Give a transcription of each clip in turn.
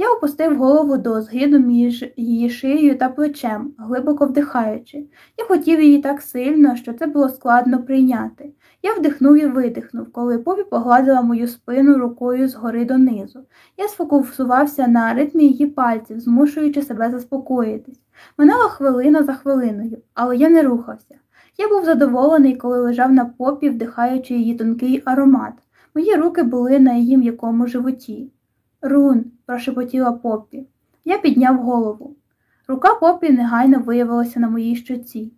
Я опустив голову до згину між її шиєю та плечем, глибоко вдихаючи. Я хотів її так сильно, що це було складно прийняти. Я вдихнув і видихнув, коли попі погладила мою спину рукою згори донизу. Я сфокусувався на ритмі її пальців, змушуючи себе заспокоїтись. Минала хвилина за хвилиною, але я не рухався. Я був задоволений, коли лежав на попі, вдихаючи її тонкий аромат. Мої руки були на її м'якому животі. Рун, прошепотіла попі. Я підняв голову. Рука попі негайно виявилася на моїй щоці.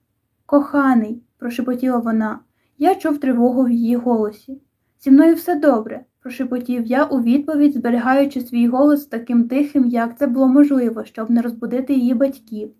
Коханий, прошепотіла вона. Я чув тривогу в її голосі. Зі мною все добре, прошепотів я у відповідь, зберігаючи свій голос таким тихим, як це було можливо, щоб не розбудити її батьків.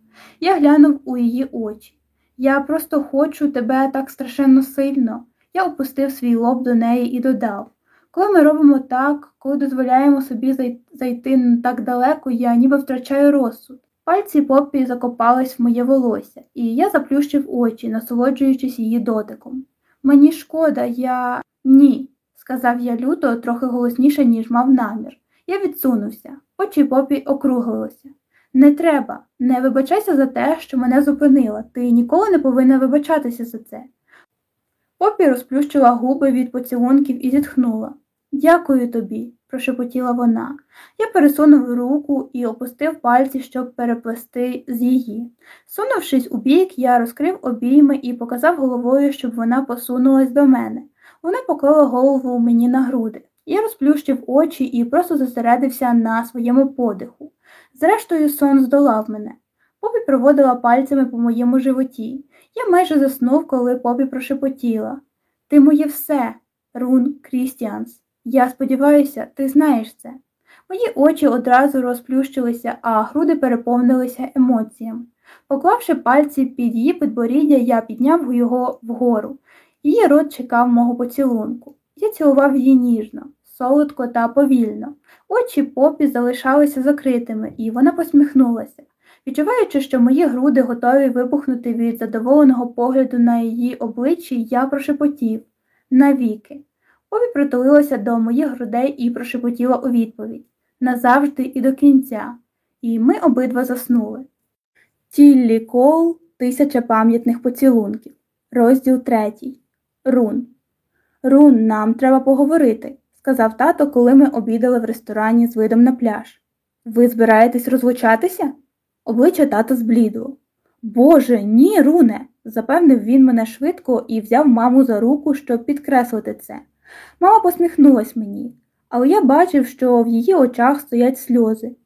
Я глянув у її очі. Я просто хочу тебе так страшенно сильно. Я опустив свій лоб до неї і додав коли ми робимо так, коли дозволяємо собі зайти так далеко, я ніби втрачаю розсуд. Пальці попі закопались в моє волосся, і я заплющив очі, насолоджуючись її дотиком. Мені шкода, я. Ні, сказав я люто, трохи голосніше, ніж мав намір. Я відсунувся, очі попі округлилися. Не треба, не вибачайся за те, що мене зупинила. Ти ніколи не повинна вибачатися за це. Попі розплющила губи від поцілунків і зітхнула. Дякую тобі, прошепотіла вона. Я пересунув руку і опустив пальці, щоб переплести з її. Сунувшись у бік, я розкрив обійми і показав головою, щоб вона посунулась до мене. Вона поклала голову мені на груди. Я розплющив очі і просто зосередився на своєму подиху. Зрештою, сон здолав мене. Попі проводила пальцями по моєму животі. Я майже заснув, коли попі прошепотіла. Ти моє все, Рун Крістіанс. Я сподіваюся, ти знаєш це. Мої очі одразу розплющилися, а груди переповнилися емоціями. Поклавши пальці під її підборіддя, я підняв його вгору. Її рот чекав мого поцілунку. Я цілував її ніжно, солодко та повільно. Очі попі залишалися закритими, і вона посміхнулася. Відчуваючи, що мої груди готові вибухнути від задоволеного погляду на її обличчі, я прошепотів навіки. Ові притулилася до моїх грудей і прошепотіла у відповідь назавжди і до кінця, і ми обидва заснули. Тіллі кол тисяча пам'ятних поцілунків. Розділ третій. Рун. Рун, нам треба поговорити, сказав тато, коли ми обідали в ресторані з видом на пляж. Ви збираєтесь розлучатися? Обличчя тата зблідло. Боже, ні, Руне, запевнив він мене швидко і взяв маму за руку, щоб підкреслити це. Мама посміхнулась мені, але я бачив, що в її очах стоять сльози.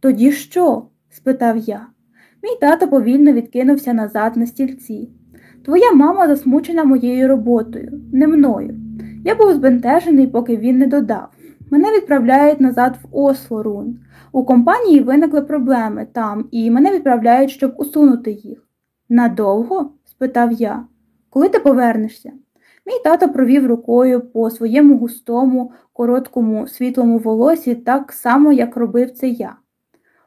Тоді що? спитав я. Мій тато повільно відкинувся назад на стільці. Твоя мама засмучена моєю роботою, не мною. Я був збентежений, поки він не додав. Мене відправляють назад в Осло, Рун. У компанії виникли проблеми там, і мене відправляють, щоб усунути їх. Надовго? спитав я. Коли ти повернешся? Мій тато провів рукою по своєму густому, короткому, світлому волосі так само, як робив це я.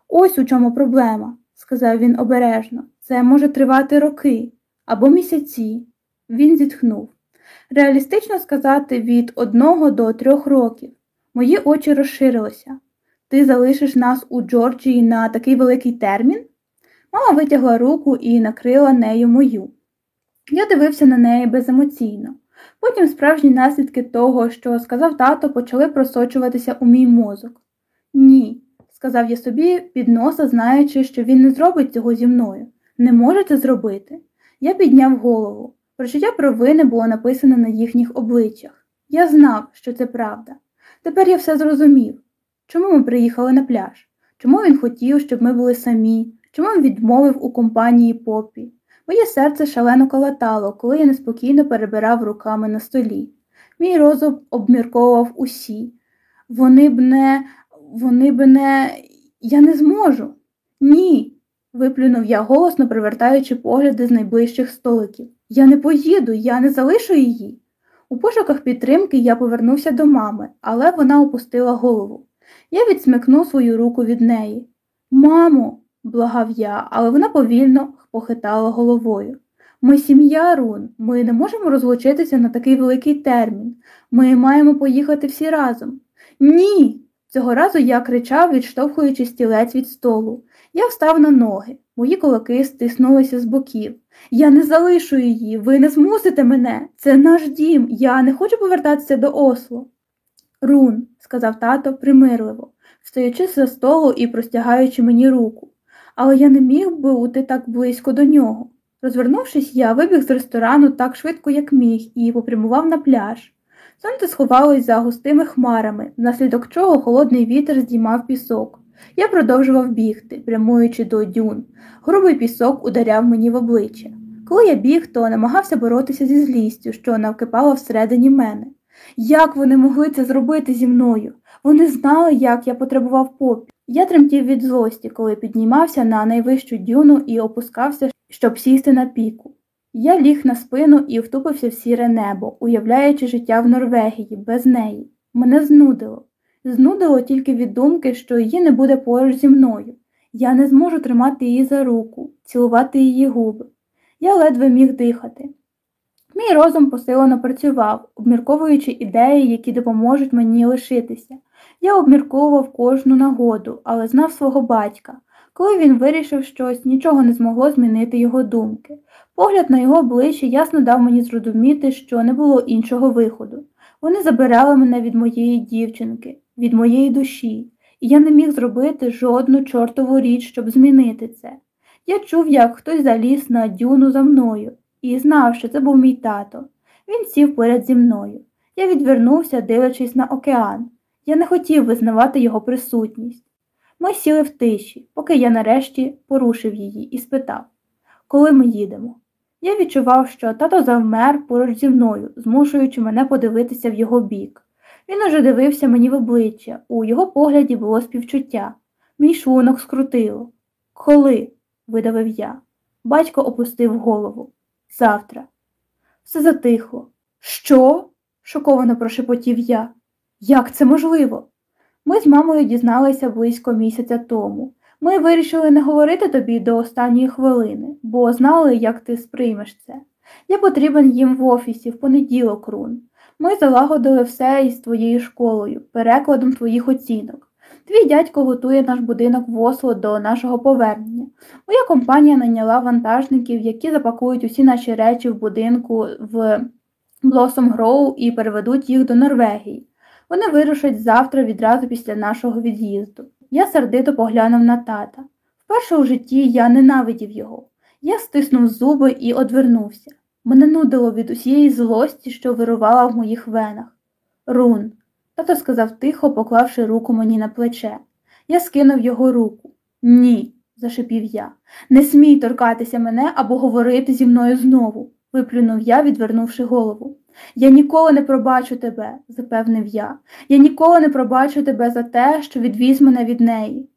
Ось у чому проблема, сказав він обережно. Це може тривати роки або місяці. Він зітхнув. Реалістично сказати від одного до трьох років. Мої очі розширилися. Ти залишиш нас у Джорджії на такий великий термін? Мама витягла руку і накрила нею мою. Я дивився на неї беземоційно. Потім справжні наслідки того, що сказав тато, почали просочуватися у мій мозок. Ні, сказав я собі під носа, знаючи, що він не зробить цього зі мною. Не може це зробити. Я підняв голову. Прочуття провини було написане на їхніх обличчях. Я знав, що це правда. Тепер я все зрозумів. Чому ми приїхали на пляж? Чому він хотів, щоб ми були самі? Чому він відмовив у компанії попі? Моє серце шалено колотало, коли я неспокійно перебирав руками на столі. Мій розум обмірковував усі. Вони б не, вони б не. Я не зможу. Ні. виплюнув я голосно, привертаючи погляди з найближчих столиків. Я не поїду, я не залишу її. У пошуках підтримки я повернувся до мами, але вона опустила голову. Я відсмикнув свою руку від неї. Мамо, благав я, але вона повільно похитала головою. Ми сім'я Рун, ми не можемо розлучитися на такий великий термін. Ми маємо поїхати всі разом. Ні. Цього разу я кричав, відштовхуючи стілець від столу. Я встав на ноги, мої кулаки стиснулися з боків. Я не залишу її, ви не змусите мене. Це наш дім, я не хочу повертатися до Осло. Рун, сказав тато примирливо, встаючи за столу і простягаючи мені руку. Але я не міг бути так близько до нього. Розвернувшись, я вибіг з ресторану так швидко, як міг, і попрямував на пляж. Сонце сховалось за густими хмарами, внаслідок чого холодний вітер здіймав пісок. Я продовжував бігти, прямуючи до дюн. Грубий пісок ударяв мені в обличчя. Коли я біг, то намагався боротися зі злістю, що навкипала всередині мене. Як вони могли це зробити зі мною? Вони знали, як я потребував попі. Я тремтів від злості, коли піднімався на найвищу дюну і опускався, щоб сісти на піку. Я ліг на спину і втупився в сіре небо, уявляючи життя в Норвегії без неї. Мене знудило. Знудило тільки від думки, що її не буде поруч зі мною. Я не зможу тримати її за руку, цілувати її губи. Я ледве міг дихати. Мій розум посилено працював, обмірковуючи ідеї, які допоможуть мені лишитися. Я обмірковував кожну нагоду, але знав свого батька. Коли він вирішив щось, нічого не змогло змінити його думки. Погляд на його обличчя ясно дав мені зрозуміти, що не було іншого виходу. Вони забирали мене від моєї дівчинки, від моєї душі, і я не міг зробити жодну чортову річ, щоб змінити це. Я чув, як хтось заліз на дюну за мною, і знав, що це був мій тато. Він сів поряд зі мною. Я відвернувся, дивлячись на океан. Я не хотів визнавати його присутність. Ми сіли в тиші, поки я нарешті порушив її і спитав, коли ми їдемо. Я відчував, що тато завмер поруч зі мною, змушуючи мене подивитися в його бік. Він уже дивився мені в обличчя, у його погляді було співчуття. Мій шлунок скрутило. Коли? видавив я. Батько опустив голову. Завтра. Все затихло. Що? шоковано прошепотів я. Як це можливо? Ми з мамою дізналися близько місяця тому. Ми вирішили не говорити тобі до останньої хвилини, бо знали, як ти сприймеш це. Я потрібен їм в офісі в понеділок, Рун. Ми залагодили все із твоєю школою, перекладом твоїх оцінок. Твій дядько готує наш будинок в Осло до нашого повернення. Моя компанія найняла вантажників, які запакують усі наші речі в будинку в Блосом Гроу і переведуть їх до Норвегії. Вони вирушать завтра відразу після нашого від'їзду. Я сердито поглянув на тата. Вперше у житті я ненавидів його. Я стиснув зуби і одвернувся. Мене нудило від усієї злості, що вирувала в моїх венах. Рун, тато сказав тихо, поклавши руку мені на плече. Я скинув його руку. Ні, зашипів я. Не смій торкатися мене або говорити зі мною знову, виплюнув я, відвернувши голову. Я ніколи не пробачу тебе, запевнив я. Я ніколи не пробачу тебе за те, що відвіз мене від неї.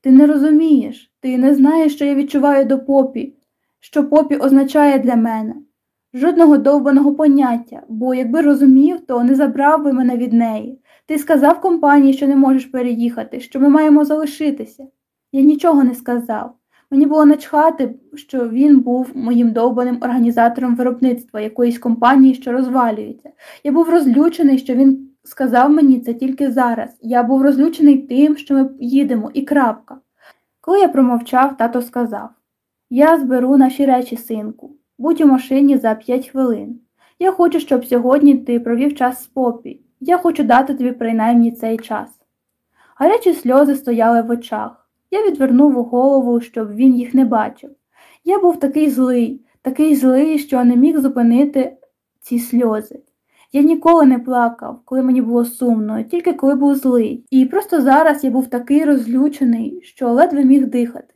Ти не розумієш, ти не знаєш, що я відчуваю до попі, що попі означає для мене. Жодного довбаного поняття, бо якби розумів, то не забрав би мене від неї. Ти сказав компанії, що не можеш переїхати, що ми маємо залишитися. Я нічого не сказав. Мені було начхати, що він був моїм довбаним організатором виробництва якоїсь компанії, що розвалюється. Я був розлючений, що він сказав мені це тільки зараз. Я був розлючений тим, що ми їдемо, і крапка. Коли я промовчав, тато сказав Я зберу наші речі, синку, будь у машині за п'ять хвилин. Я хочу, щоб сьогодні ти провів час з попі. Я хочу дати тобі принаймні цей час. Гарячі сльози стояли в очах. Я відвернув голову, щоб він їх не бачив. Я був такий злий, такий злий, що не міг зупинити ці сльози. Я ніколи не плакав, коли мені було сумно, тільки коли був злий. І просто зараз я був такий розлючений, що ледве міг дихати.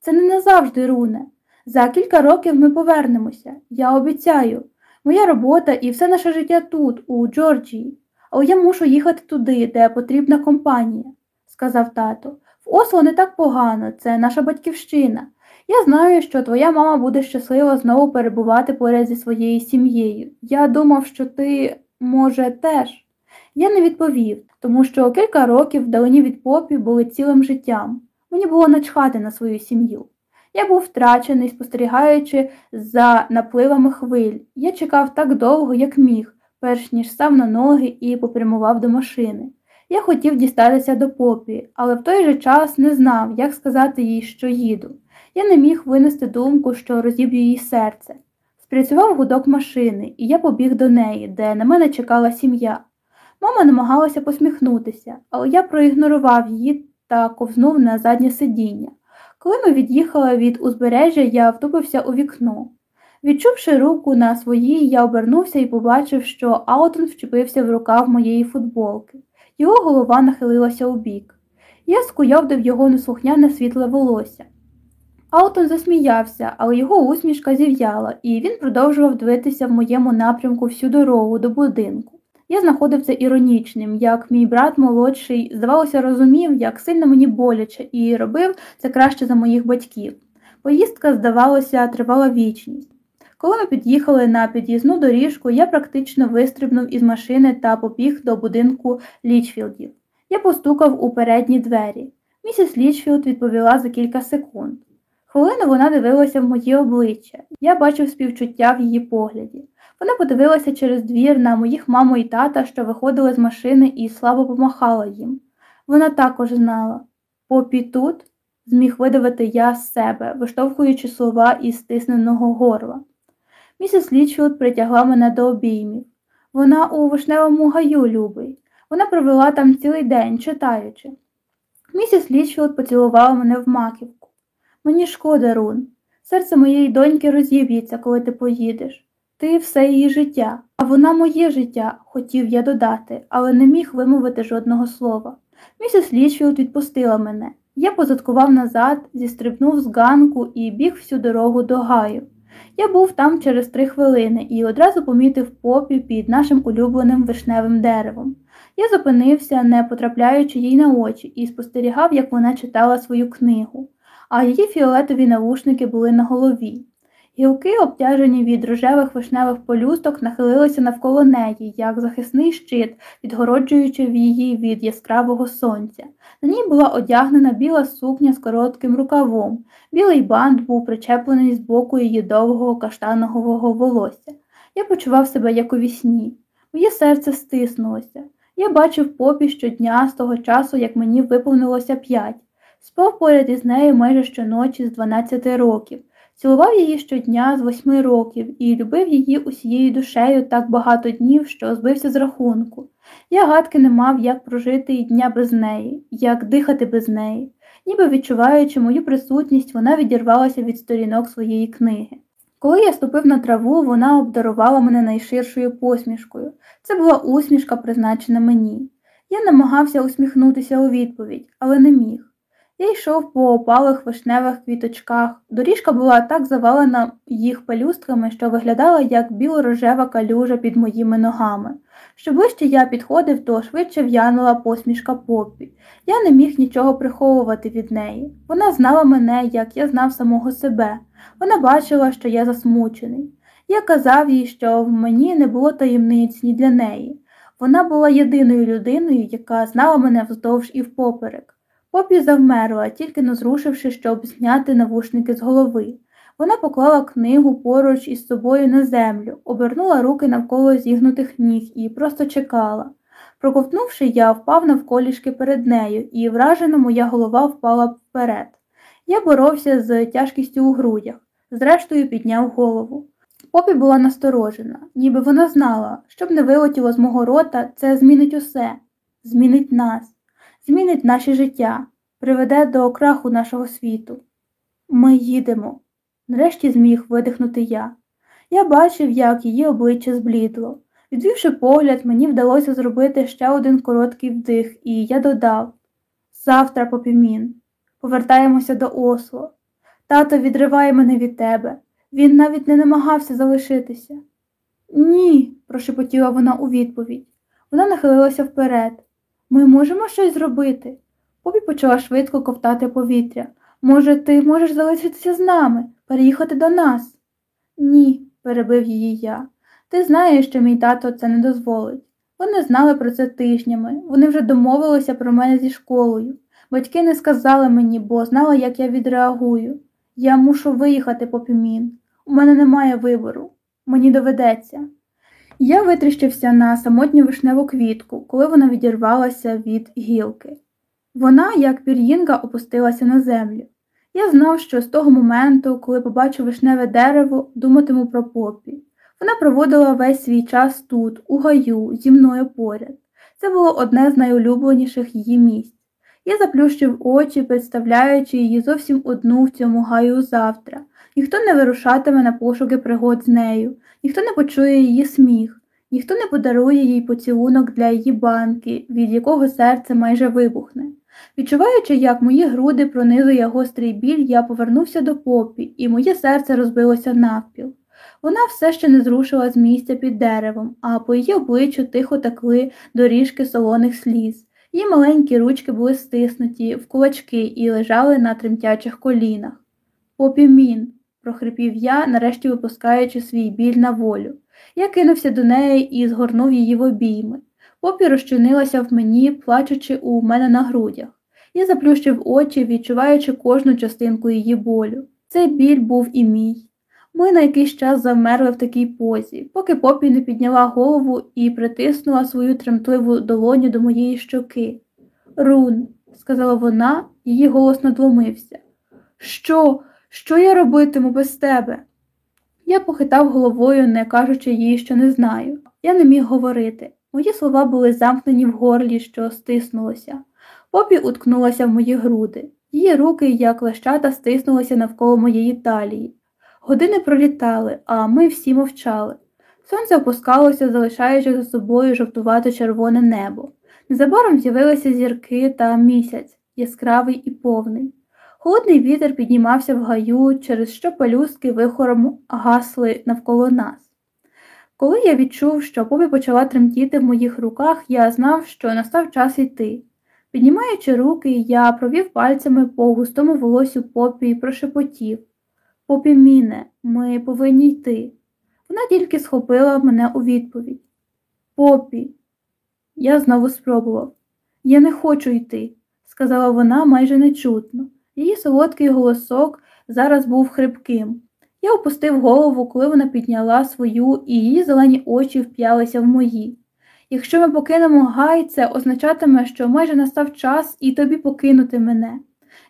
Це не назавжди, Руне. За кілька років ми повернемося. Я обіцяю. Моя робота і все наше життя тут, у Джорджії, але я мушу їхати туди, де потрібна компанія, сказав тато. В Осло не так погано, це наша батьківщина. Я знаю, що твоя мама буде щаслива знову перебувати поряд зі своєю сім'єю. Я думав, що ти, може, теж. Я не відповів, тому що кілька років вдалині від попі були цілим життям. Мені було начхати на свою сім'ю. Я був втрачений, спостерігаючи за напливами хвиль. Я чекав так довго, як міг, перш ніж став на ноги і попрямував до машини. Я хотів дістатися до попі, але в той же час не знав, як сказати їй, що їду. Я не міг винести думку, що розіб'ю її серце. Спрацював гудок машини, і я побіг до неї, де на мене чекала сім'я. Мама намагалася посміхнутися, але я проігнорував її та ковзнув на заднє сидіння. Коли ми від'їхали від узбережжя, я втупився у вікно. Відчувши руку на своїй, я обернувся і побачив, що Аутон вчепився в рукав моєї футболки. Його голова нахилилася у бік. Я скуйовдив його неслухняне світле волосся. Аутон засміявся, але його усмішка зів'яла, і він продовжував дивитися в моєму напрямку всю дорогу до будинку. Я знаходив це іронічним, як мій брат молодший, здавалося, розумів, як сильно мені боляче, і робив це краще за моїх батьків. Поїздка, здавалося, тривала вічність. Коли ми під'їхали на під'їзну доріжку, я практично вистрибнув із машини та побіг до будинку Лічфілдів. Я постукав у передні двері. Місіс Лічфілд відповіла за кілька секунд. Хвилину вона дивилася в моє обличчя, я бачив співчуття в її погляді. Вона подивилася через двір на моїх маму і тата, що виходили з машини, і слабо помахала їм. Вона також знала. Поппі тут? зміг видавити я з себе, виштовхуючи слова із стисненого горла. Місіс Лічфілд притягла мене до обіймів. Вона у вишневому гаю любий. Вона провела там цілий день, читаючи. Місіс Лічфілд поцілувала мене в маківку. Мені шкода, Рун. Серце моєї доньки розіб'ється, коли ти поїдеш. Ти все її життя, а вона моє життя, хотів я додати, але не міг вимовити жодного слова. Місіс Лічфілд відпустила мене. Я позадкував назад, зістрибнув з ганку і біг всю дорогу до гаю. Я був там через три хвилини і одразу помітив попі під нашим улюбленим вишневим деревом. Я зупинився, не потрапляючи їй на очі, і спостерігав, як вона читала свою книгу, а її фіолетові навушники були на голові. Гілки, обтяжені від рожевих вишневих полюсток, нахилилися навколо неї, як захисний щит, відгороджуючи її від яскравого сонця. На ній була одягнена біла сукня з коротким рукавом. Білий бант був причеплений з боку її довгого каштанового волосся. Я почував себе як у вісні. Моє серце стиснулося. Я бачив попі щодня з того часу, як мені виповнилося п'ять. Спав поряд із нею майже щоночі з 12 років. Цілував її щодня з восьми років і любив її усією душею так багато днів, що збився з рахунку. Я гадки не мав, як прожити і дня без неї, як дихати без неї. Ніби відчуваючи мою присутність, вона відірвалася від сторінок своєї книги. Коли я ступив на траву, вона обдарувала мене найширшою посмішкою. Це була усмішка, призначена мені. Я намагався усміхнутися у відповідь, але не міг. Я йшов по опалих вишневих квіточках. Доріжка була так завалена їх пелюстками, що виглядала як біло-рожева калюжа під моїми ногами. Що ближче я підходив, то швидше в'янула посмішка попі. Я не міг нічого приховувати від неї. Вона знала мене, як я знав самого себе. Вона бачила, що я засмучений. Я казав їй, що в мені не було таємниць ні для неї. Вона була єдиною людиною, яка знала мене вздовж і впоперек. Попі завмерла, тільки не зрушивши, щоб зняти навушники з голови. Вона поклала книгу поруч із собою на землю, обернула руки навколо зігнутих ніг і просто чекала. Проковтнувши, я впав навколішки перед нею, і вражено моя голова впала вперед. Я боровся з тяжкістю у грудях, зрештою підняв голову. Попі була насторожена, ніби вона знала, щоб не вилетіло з мого рота, це змінить усе, змінить нас змінить наше життя, приведе до краху нашого світу. Ми їдемо, нарешті зміг видихнути я. Я бачив, як її обличчя зблідло. Відвівши погляд, мені вдалося зробити ще один короткий вдих, і я додав завтра, попімін, повертаємося до Осло. Тато відриває мене від тебе. Він навіть не намагався залишитися. Ні, прошепотіла вона у відповідь. Вона нахилилася вперед. Ми можемо щось зробити? Попі почала швидко ковтати повітря. Може, ти можеш залишитися з нами, переїхати до нас? Ні, перебив її я. Ти знаєш, що мій тато це не дозволить. Вони знали про це тижнями, вони вже домовилися про мене зі школою. Батьки не сказали мені, бо знали, як я відреагую. Я мушу виїхати по пімін. У мене немає вибору. Мені доведеться. Я витріщився на самотню вишневу квітку, коли вона відірвалася від гілки. Вона, як пір'їнка, опустилася на землю. Я знав, що з того моменту, коли побачу вишневе дерево, думатиму про попі. Вона проводила весь свій час тут, у гаю, зі мною поряд. Це було одне з найулюбленіших її місць. Я заплющив очі, представляючи її зовсім одну в цьому гаю завтра. Ніхто не вирушатиме на пошуки пригод з нею, ніхто не почує її сміх, ніхто не подарує їй поцілунок для її банки, від якого серце майже вибухне. Відчуваючи, як мої груди пронизує гострий біль, я повернувся до попі, і моє серце розбилося навпіл. Вона все ще не зрушила з місця під деревом, а по її обличчю тихо текли доріжки солоних сліз. Її маленькі ручки були стиснуті в кулачки і лежали на тремтячих колінах. Попі мін, прохрипів я, нарешті випускаючи свій біль на волю. Я кинувся до неї і згорнув її в обійми. Попі розчинилася в мені, плачучи у мене на грудях. Я заплющив очі, відчуваючи кожну частинку її болю. Цей біль був і мій. Ми на якийсь час завмерли в такій позі, поки попі не підняла голову і притиснула свою тремтливу долоню до моєї щоки. Рун, сказала вона, її голос надломився. Що? Що я робитиму без тебе? Я похитав головою, не кажучи їй, що не знаю. Я не міг говорити. Мої слова були замкнені в горлі, що стиснулося. Попі уткнулася в мої груди. Її руки, як лещата, стиснулися навколо моєї талії. Години пролітали, а ми всі мовчали. Сонце опускалося, залишаючи за собою жовтувато червоне небо. Незабаром з'явилися зірки та місяць, яскравий і повний. Холодний вітер піднімався в гаю, через що пелюстки вихором гасли навколо нас. Коли я відчув, що попі почала тремтіти в моїх руках, я знав, що настав час йти. Піднімаючи руки, я провів пальцями по густому волосю попі і прошепотів Попі міне, ми повинні йти. Вона тільки схопила мене у відповідь. Попі, я знову спробував. Я не хочу йти, сказала вона майже нечутно. Її солодкий голосок зараз був хрипким. Я опустив голову, коли вона підняла свою, і її зелені очі вп'ялися в мої. Якщо ми покинемо гай, це означатиме, що майже настав час і тобі покинути мене.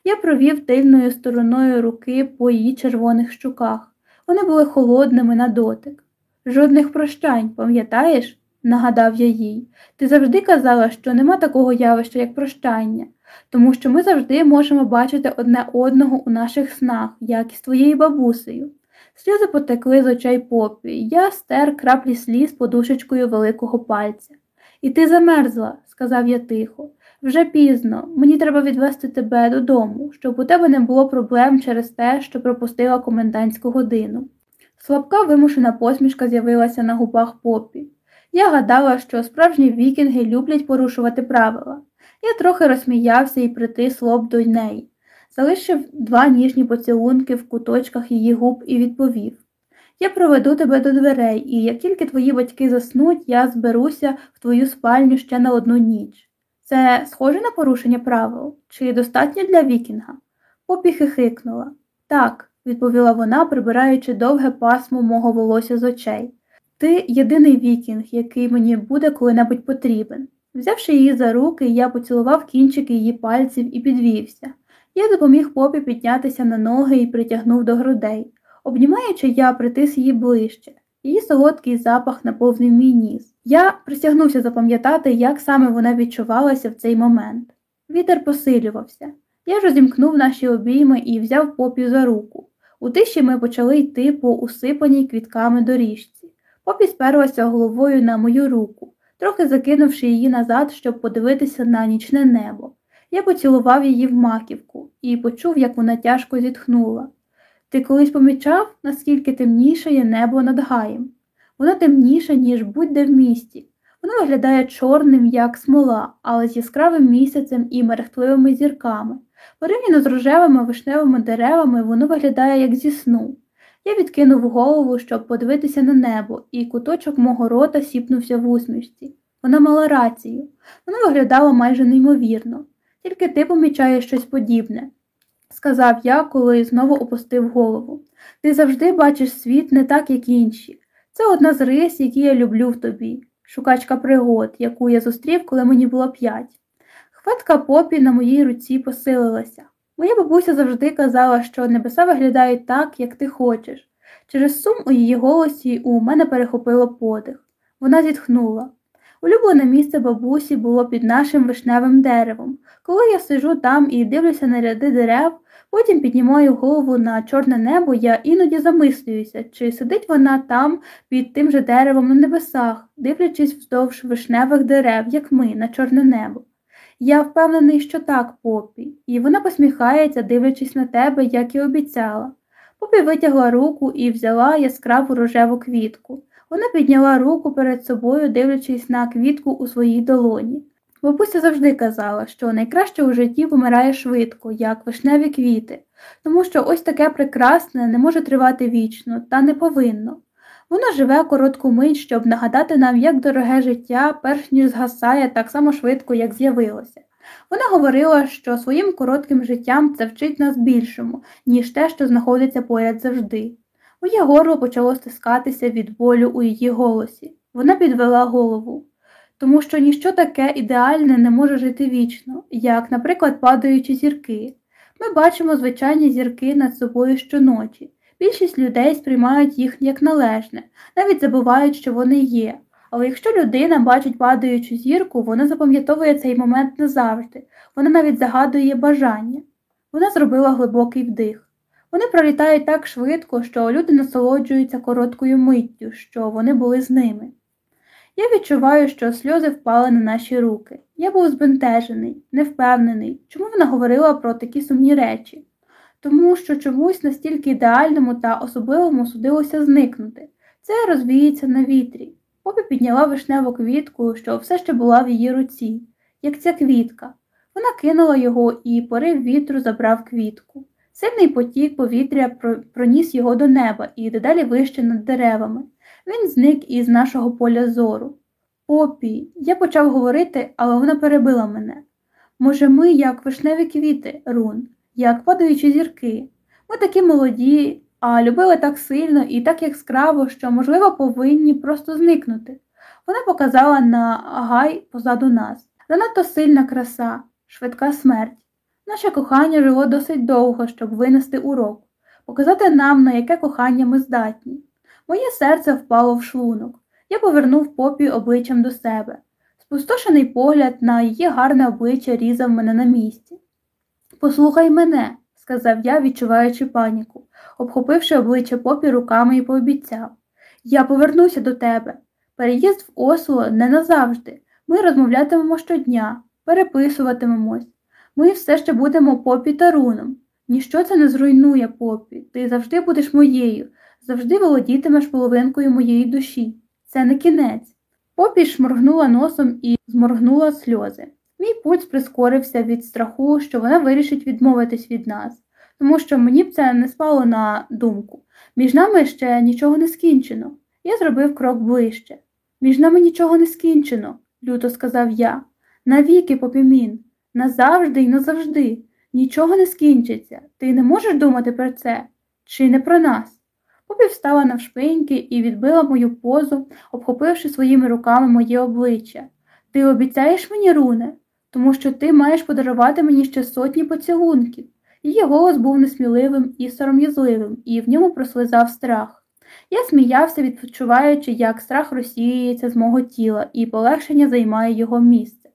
Я провів тильною стороною руки по її червоних щуках. Вони були холодними на дотик. Жодних прощань, пам'ятаєш? Нагадав я їй. Ти завжди казала, що нема такого явища, як прощання, тому що ми завжди можемо бачити одне одного у наших снах, як і з твоєю бабусею. Сльози потекли з очей попі, я стер краплі сліз подушечкою великого пальця. І ти замерзла, сказав я тихо. Вже пізно, мені треба відвести тебе додому, щоб у тебе не було проблем через те, що пропустила комендантську годину. Слабка вимушена посмішка з'явилася на губах попі. Я гадала, що справжні вікінги люблять порушувати правила. Я трохи розсміявся і притис лоб до неї, залишив два ніжні поцілунки в куточках її губ і відповів Я проведу тебе до дверей, і як тільки твої батьки заснуть, я зберуся в твою спальню ще на одну ніч. Це схоже на порушення правил? Чи достатньо для вікінга? Попі хихикнула. Так, відповіла вона, прибираючи довге пасмо мого волосся з очей. Ти єдиний вікінг, який мені буде коли-небудь потрібен. Взявши її за руки, я поцілував кінчики її пальців і підвівся. Я допоміг попі піднятися на ноги і притягнув до грудей. Обнімаючи, я притис її ближче. Її солодкий запах наповнив мій ніс. Я присягнувся запам'ятати, як саме вона відчувалася в цей момент. Вітер посилювався. Я розімкнув наші обійми і взяв попі за руку. У тиші ми почали йти по усипаній квітками доріжці. Попі сперлася головою на мою руку, трохи закинувши її назад, щоб подивитися на нічне небо. Я поцілував її в маківку і почув, як вона тяжко зітхнула. Ти колись помічав, наскільки темніше є небо над гаєм? Воно темніше, ніж будь-де в місті. Воно виглядає чорним, як смола, але з яскравим місяцем і мерехтливими зірками. Порівняно з рожевими вишневими деревами воно виглядає як зі сну. Я відкинув голову, щоб подивитися на небо, і куточок мого рота сіпнувся в усмішці. Вона мала рацію. Воно виглядало майже неймовірно. Тільки ти помічаєш щось подібне, сказав я, коли знову опустив голову. Ти завжди бачиш світ не так, як інші. Це одна з рис, які я люблю в тобі, шукачка пригод, яку я зустрів, коли мені було п'ять. Хватка попі на моїй руці посилилася. Моя бабуся завжди казала, що небеса виглядають так, як ти хочеш. Через сум у її голосі у мене перехопило подих. Вона зітхнула. Улюблене місце бабусі було під нашим вишневим деревом. Коли я сижу там і дивлюся на ряди дерев, потім піднімаю голову на чорне небо, я іноді замислююся, чи сидить вона там під тим же деревом на небесах, дивлячись вздовж вишневих дерев, як ми, на чорне небо. Я впевнений, що так, попі, і вона посміхається, дивлячись на тебе, як і обіцяла. Попі витягла руку і взяла яскраву рожеву квітку. Вона підняла руку перед собою, дивлячись на квітку у своїй долоні. Бабуся завжди казала, що найкраще у житті помирає швидко, як вишневі квіти, тому що ось таке прекрасне не може тривати вічно та не повинно. Воно живе коротку мить, щоб нагадати нам, як дороге життя, перш ніж згасає так само швидко, як з'явилося. Вона говорила, що своїм коротким життям це вчить нас більшому, ніж те, що знаходиться поряд завжди. Моє горло почало стискатися від болю у її голосі. Вона підвела голову. Тому що ніщо таке ідеальне не може жити вічно, як, наприклад, падаючі зірки. Ми бачимо звичайні зірки над собою щоночі. Більшість людей сприймають їх як належне, навіть забувають, що вони є. Але якщо людина бачить падаючу зірку, вона запам'ятовує цей момент назавжди, вона навіть загадує бажання. Вона зробила глибокий вдих. Вони пролітають так швидко, що люди насолоджуються короткою миттю, що вони були з ними. Я відчуваю, що сльози впали на наші руки. Я був збентежений, невпевнений, чому вона говорила про такі сумні речі, тому що чомусь настільки ідеальному та особливому судилося зникнути. Це розвіється на вітрі. Попі підняла вишневу квітку, що все ще була в її руці, як ця квітка. Вона кинула його і порив вітру забрав квітку. Сильний потік повітря проніс його до неба і дедалі вище над деревами. Він зник із нашого поля зору. Попі, я почав говорити, але вона перебила мене. Може, ми, як вишневі квіти, рун, як падаючі зірки. Ми такі молоді, а любили так сильно і так яскраво, що, можливо, повинні просто зникнути. Вона показала на гай позаду нас. Занадто сильна краса, швидка смерть. Наше кохання жило досить довго, щоб винести урок, показати нам, на яке кохання ми здатні. Моє серце впало в шлунок. Я повернув попі обличчям до себе. Спустошений погляд на її гарне обличчя різав мене на місці. Послухай мене, сказав я, відчуваючи паніку, обхопивши обличчя попі руками і пообіцяв. Я повернуся до тебе. Переїзд в Осло не назавжди. Ми розмовлятимемо щодня, переписуватимемось. Ми все ще будемо попі та руном. Ніщо це не зруйнує попі. Ти завжди будеш моєю, завжди володітимеш половинкою моєї душі. Це не кінець. Попі шморгнула носом і зморгнула сльози. Мій пульс прискорився від страху, що вона вирішить відмовитись від нас, тому що мені б це не спало на думку. Між нами ще нічого не скінчено. Я зробив крок ближче. Між нами нічого не скінчено, люто сказав я. Навіки, попімін, назавжди і назавжди. Нічого не скінчиться. Ти не можеш думати про це, чи не про нас? Попі встала навшпиньки і відбила мою позу, обхопивши своїми руками моє обличчя. Ти обіцяєш мені, руне, тому що ти маєш подарувати мені ще сотні поцілунків. Її голос був несміливим і сором'язливим, і в ньому прослизав страх. Я сміявся, відчуваючи, як страх розсіюється з мого тіла, і полегшення займає його місце.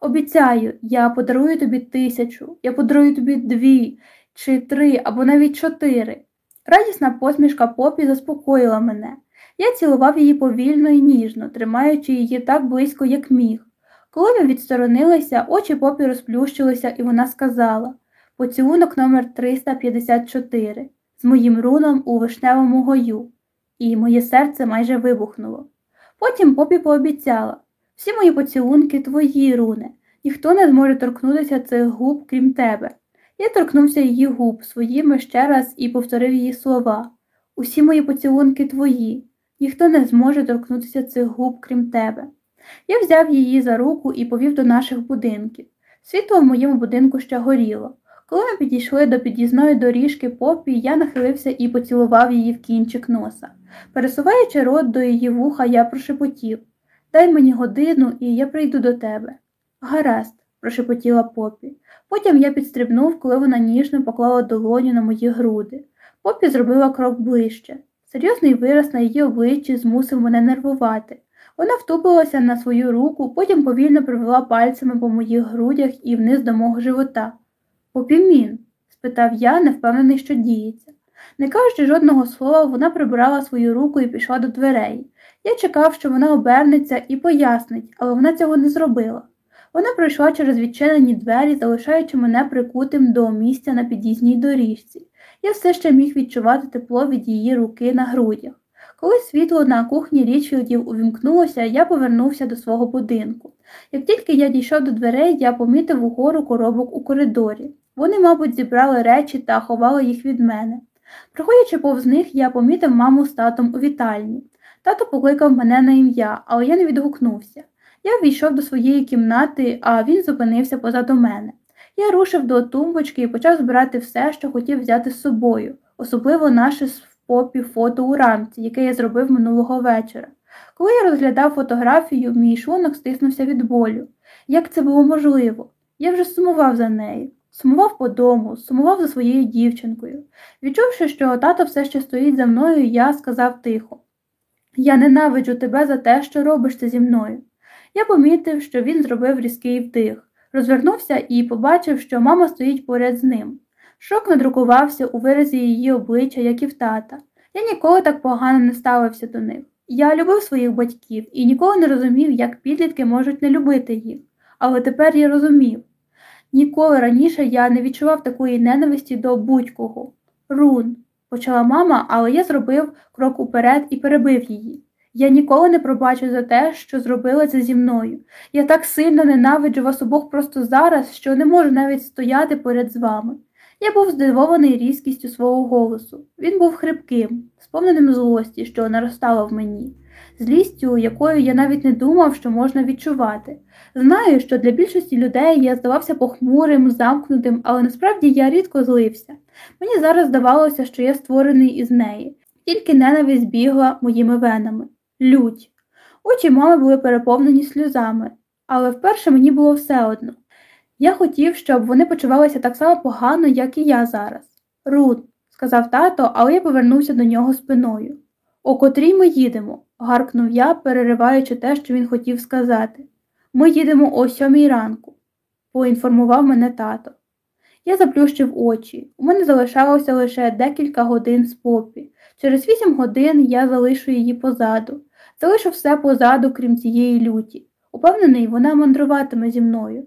Обіцяю, я подарую тобі тисячу, я подарую тобі дві, чи три, або навіть чотири. Радісна посмішка попі заспокоїла мене. Я цілував її повільно і ніжно, тримаючи її так близько, як міг. Коли ми відсторонилися, очі попі розплющилися, і вона сказала поцілунок номер 354 з моїм руном у вишневому гою, і моє серце майже вибухнуло. Потім попі пообіцяла всі мої поцілунки твої, руне, ніхто не зможе торкнутися цих губ, крім тебе. Я торкнувся її губ своїми ще раз і повторив її слова Усі мої поцілунки твої, ніхто не зможе торкнутися цих губ, крім тебе. Я взяв її за руку і повів до наших будинків. Світло в моєму будинку ще горіло. Коли ми підійшли до під'їзної доріжки попі, я нахилився і поцілував її в кінчик носа. Пересуваючи рот до її вуха, я прошепотів Дай мені годину, і я прийду до тебе. Гаразд, прошепотіла попі. Потім я підстрибнув, коли вона ніжно поклала долоню на мої груди. Попі зробила крок ближче. Серйозний вираз на її обличчі змусив мене нервувати. Вона втупилася на свою руку, потім повільно провела пальцями по моїх грудях і вниз до мого живота. Попімін? спитав я, не впевнений, що діється. Не кажучи жодного слова, вона прибрала свою руку і пішла до дверей. Я чекав, що вона обернеться і пояснить, але вона цього не зробила. Вона пройшла через відчинені двері, залишаючи мене прикутим до місця на під'їзній доріжці. Я все ще міг відчувати тепло від її руки на грудях. Коли світло на кухні Річфілдів увімкнулося, я повернувся до свого будинку. Як тільки я дійшов до дверей, я помітив угору коробок у коридорі. Вони, мабуть, зібрали речі та ховали їх від мене. Проходячи повз них, я помітив маму з татом у вітальні. Тато покликав мене на ім'я, але я не відгукнувся. Я ввійшов до своєї кімнати, а він зупинився позаду мене. Я рушив до тумбочки і почав збирати все, що хотів взяти з собою, особливо наше попі фото у рамці, яке я зробив минулого вечора. Коли я розглядав фотографію, мій шлунок стиснувся від болю. Як це було можливо? Я вже сумував за нею, сумував по дому, сумував за своєю дівчинкою. Відчувши, що тато все ще стоїть за мною, я сказав тихо Я ненавиджу тебе за те, що робиш це зі мною. Я помітив, що він зробив різкий вдих, розвернувся і побачив, що мама стоїть поряд з ним. Шок надрукувався у виразі її обличчя, як і в тата. Я ніколи так погано не ставився до них. Я любив своїх батьків і ніколи не розумів, як підлітки можуть не любити їх. Але тепер я розумів. Ніколи раніше я не відчував такої ненависті до будь-кого. Рун, почала мама, але я зробив крок уперед і перебив її. Я ніколи не пробачу за те, що зробили це зі мною. Я так сильно ненавиджу вас обох просто зараз, що не можу навіть стояти поряд з вами. Я був здивований різкістю свого голосу. Він був хрипким, сповненим злості, що наростала в мені, злістю, якою я навіть не думав, що можна відчувати. Знаю, що для більшості людей я здавався похмурим, замкнутим, але насправді я рідко злився. Мені зараз здавалося, що я створений із неї, тільки ненависть бігла моїми венами. Лють. Очі мами були переповнені сльозами, але вперше мені було все одно. Я хотів, щоб вони почувалися так само погано, як і я зараз. Рут, сказав тато, але я повернувся до нього спиною. О котрій ми їдемо, гаркнув я, перериваючи те, що він хотів сказати. Ми їдемо о сьомій ранку, поінформував мене тато. Я заплющив очі. У мене залишалося лише декілька годин з попі. Через вісім годин я залишу її позаду, залишу все позаду, крім цієї люті. Упевнений, вона мандруватиме зі мною.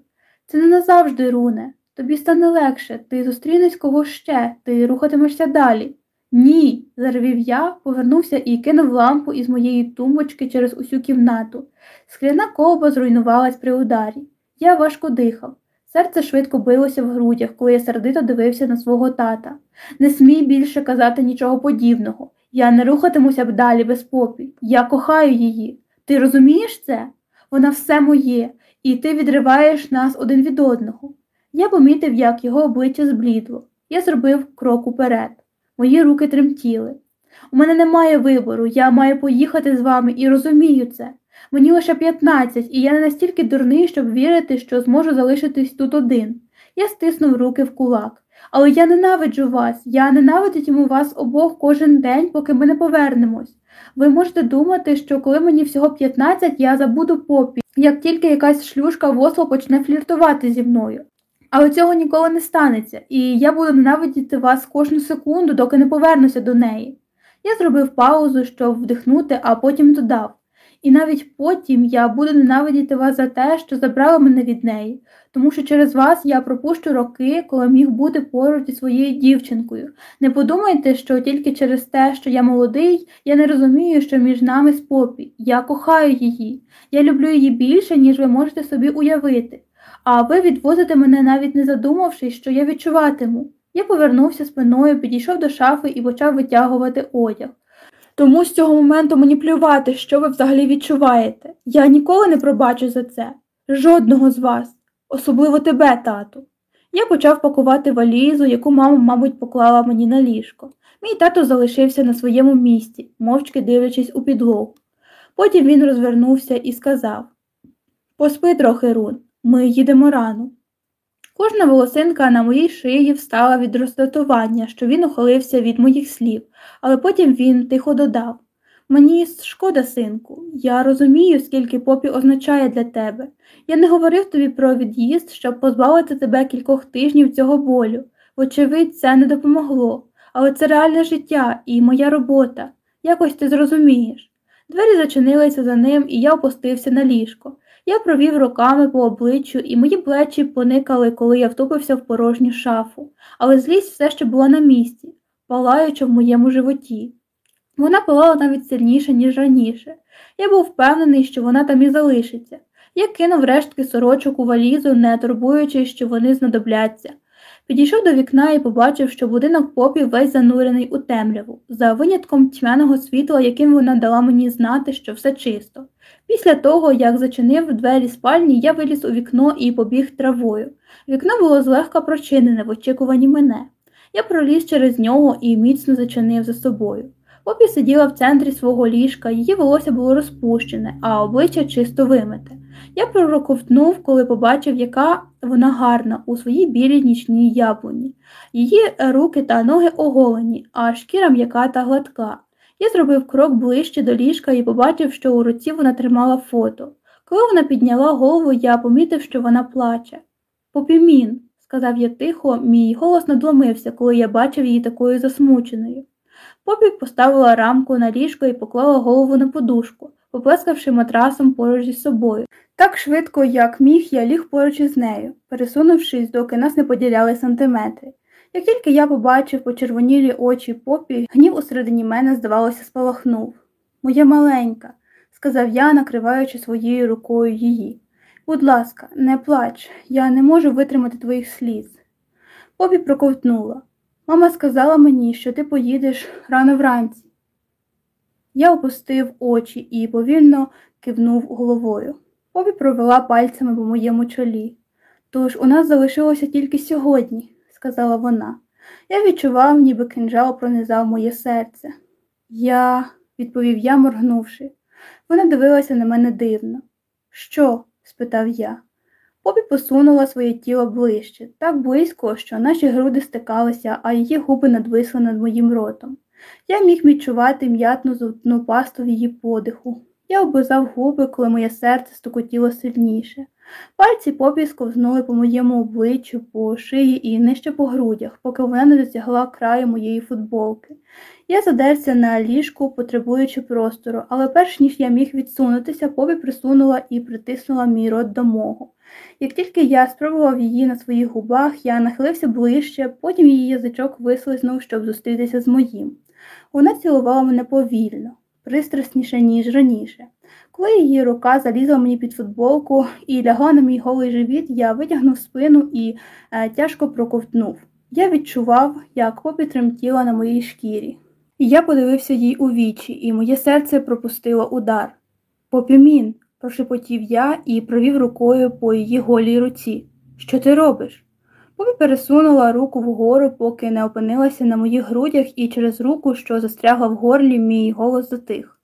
Це не назавжди, Руне. Тобі стане легше, ти зустрінеш кого ще, ти рухатимешся далі. Ні, заревів я, повернувся і кинув лампу із моєї тумбочки через усю кімнату. Скляна колба зруйнувалась при ударі. Я важко дихав. Серце швидко билося в грудях, коли я сердито дивився на свого тата. Не смій більше казати нічого подібного. Я не рухатимуся б далі без попі. Я кохаю її. Ти розумієш це? Вона все моє, і ти відриваєш нас один від одного. Я помітив, як його обличчя зблідло. Я зробив крок уперед. Мої руки тремтіли. У мене немає вибору, я маю поїхати з вами і розумію це. Мені лише 15, і я не настільки дурний, щоб вірити, що зможу залишитись тут один. Я стиснув руки в кулак. Але я ненавиджу вас, я ненавидитиму вас обох кожен день, поки ми не повернемось. Ви можете думати, що коли мені всього 15, я забуду попі, як тільки якась шлюшка в Осло почне фліртувати зі мною. Але цього ніколи не станеться, і я буду ненавидіти вас кожну секунду, доки не повернуся до неї. Я зробив паузу, щоб вдихнути, а потім додав. І навіть потім я буду ненавидіти вас за те, що забрали мене від неї, тому що через вас я пропущу роки, коли міг бути поруч зі своєю дівчинкою. Не подумайте, що тільки через те, що я молодий, я не розумію, що між нами спопі. Я кохаю її. Я люблю її більше, ніж ви можете собі уявити. А ви відвозите мене, навіть не задумавшись, що я відчуватиму. Я повернувся спиною, підійшов до шафи і почав витягувати одяг. Тому з цього моменту мені плювати, що ви взагалі відчуваєте. Я ніколи не пробачу за це. Жодного з вас, особливо тебе, тату. Я почав пакувати валізу, яку мама, мабуть, поклала мені на ліжко. Мій тато залишився на своєму місці, мовчки дивлячись у підлогу. Потім він розвернувся і сказав Поспи трохи, Рун, ми їдемо рано. Кожна волосинка на моїй шиї встала від роздратування, що він ухилився від моїх слів, але потім він тихо додав Мені шкода, синку, я розумію, скільки попі означає для тебе. Я не говорив тобі про від'їзд, щоб позбавити тебе кількох тижнів цього болю. Вочевидь, це не допомогло, але це реальне життя і моя робота. Якось ти зрозумієш. Двері зачинилися за ним, і я опустився на ліжко. Я провів руками по обличчю, і мої плечі поникали, коли я втупився в порожню шафу, але злість все ще була на місці, палаючи в моєму животі. Вона палала навіть сильніше, ніж раніше. Я був впевнений, що вона там і залишиться. Я кинув рештки сорочок у валізу, не турбуючись, що вони знадобляться. Підійшов до вікна і побачив, що будинок попів весь занурений у темряву, за винятком тьмяного світла, яким вона дала мені знати, що все чисто. Після того, як зачинив двері спальні, я виліз у вікно і побіг травою. Вікно було злегка прочинене в очікуванні мене. Я проліз через нього і міцно зачинив за собою. Попі сиділа в центрі свого ліжка, її волосся було розпущене, а обличчя чисто вимите. Я пророковтнув, коли побачив, яка вона гарна у своїй білій нічній яблуні. Її руки та ноги оголені, а шкіра м'яка та гладка. Я зробив крок ближче до ліжка і побачив, що у руці вона тримала фото. Коли вона підняла голову, я помітив, що вона плаче. Попімін, сказав я тихо, мій голос надломився, коли я бачив її такою засмученою. Попі поставила рамку на ліжко і поклала голову на подушку, поплескавши матрасом поруч із собою. Так швидко, як міг, я ліг поруч із нею, пересунувшись, доки нас не поділяли сантиметри. Як тільки я побачив почервонілі очі попі, гнів усередині мене, здавалося, спалахнув. Моя маленька, сказав я, накриваючи своєю рукою її. Будь ласка, не плач, я не можу витримати твоїх сліз. Попі проковтнула. Мама сказала мені, що ти поїдеш рано вранці. Я опустив очі і повільно кивнув головою. Попі провела пальцями по моєму чолі. Тож у нас залишилося тільки сьогодні, сказала вона. Я відчував, ніби кинжал пронизав моє серце. Я, відповів я, моргнувши. Вона дивилася на мене дивно. Що? спитав я. Попі посунула своє тіло ближче, так близько, що наші груди стикалися, а її губи надвисли над моїм ротом. Я міг відчувати м'ятну золотну пасту в її подиху. Я облизав губи, коли моє серце стукотіло сильніше. Пальці попі сковзнули по моєму обличчю, по шиї і нижче по грудях, поки вона не досягла краю моєї футболки. Я задерся на ліжку, потребуючи простору, але перш ніж я міг відсунутися, попі присунула і притиснула мій рот до мого. Як тільки я спробував її на своїх губах, я нахилився ближче, потім її язичок вислизнув, щоб зустрітися з моїм. Вона цілувала мене повільно, пристрасніше, ніж раніше. Коли її рука залізла мені під футболку і лягла на мій голий живіт, я витягнув спину і е, тяжко проковтнув. Я відчував, як попі тремтіла на моїй шкірі. Я подивився їй у вічі, і моє серце пропустило удар. Попімін, прошепотів я і провів рукою по її голій руці. Що ти робиш? Попі пересунула руку вгору, поки не опинилася на моїх грудях, і через руку, що застрягла в горлі, мій голос затих.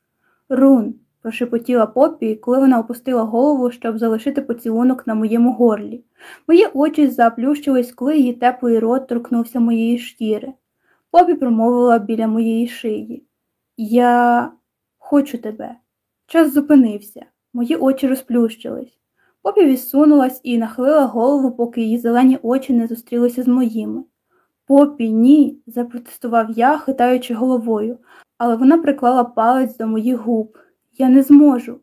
Рун, прошепотіла попі, коли вона опустила голову, щоб залишити поцілунок на моєму горлі. Мої очі заплющились, коли її теплий рот торкнувся моєї шкіри. Попі промовила біля моєї шиї. Я хочу тебе. Час зупинився. Мої очі розплющились. Попі відсунулась і нахилила голову, поки її зелені очі не зустрілися з моїми. Попі, ні, запротестував я, хитаючи головою, але вона приклала палець до моїх губ. Я не зможу.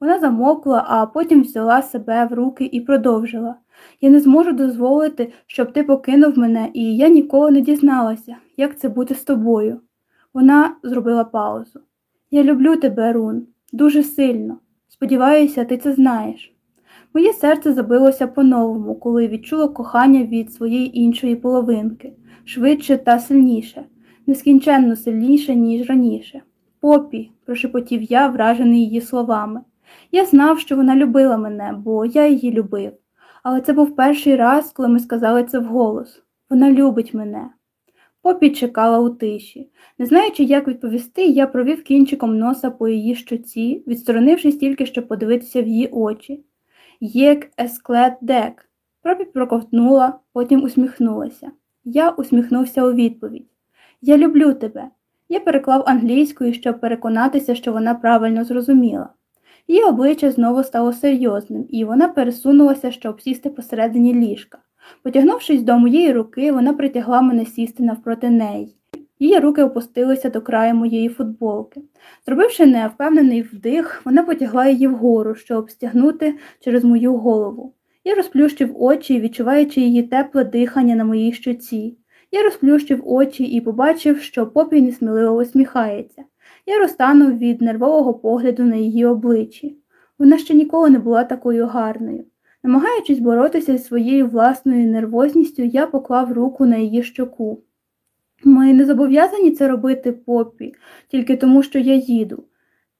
Вона замокла, а потім взяла себе в руки і продовжила. Я не зможу дозволити, щоб ти покинув мене, і я ніколи не дізналася, як це бути з тобою. Вона зробила паузу. Я люблю тебе, Рун, дуже сильно. Сподіваюся, ти це знаєш. Моє серце забилося по-новому, коли відчуло кохання від своєї іншої половинки, швидше та сильніше, нескінченно сильніше, ніж раніше. Попі, прошепотів я, вражений її словами. Я знав, що вона любила мене, бо я її любив Але це був перший раз, коли ми сказали це вголос. Вона любить мене. Попі чекала у тиші. Не знаючи, як відповісти, я провів кінчиком носа по її щоці, відсторонившись тільки, щоб подивитися в її очі. Єк есклет дек. Пропі проковтнула, потім усміхнулася. Я усміхнувся у відповідь. Я люблю тебе. Я переклав англійською, щоб переконатися, що вона правильно зрозуміла. Її обличчя знову стало серйозним, і вона пересунулася, щоб сісти посередині ліжка. Потягнувшись до моєї руки, вона притягла мене сісти навпроти неї. Її руки опустилися до краю моєї футболки. Зробивши невпевнений вдих, вона потягла її вгору, щоб стягнути через мою голову. Я розплющив очі, відчуваючи її тепле дихання на моїй щоці. Я розплющив очі і побачив, що попій несміливо усміхається. Я розтанув від нервового погляду на її обличчі. Вона ще ніколи не була такою гарною. Намагаючись боротися зі своєю власною нервозністю, я поклав руку на її щоку. Ми не зобов'язані це робити, попі, тільки тому, що я їду.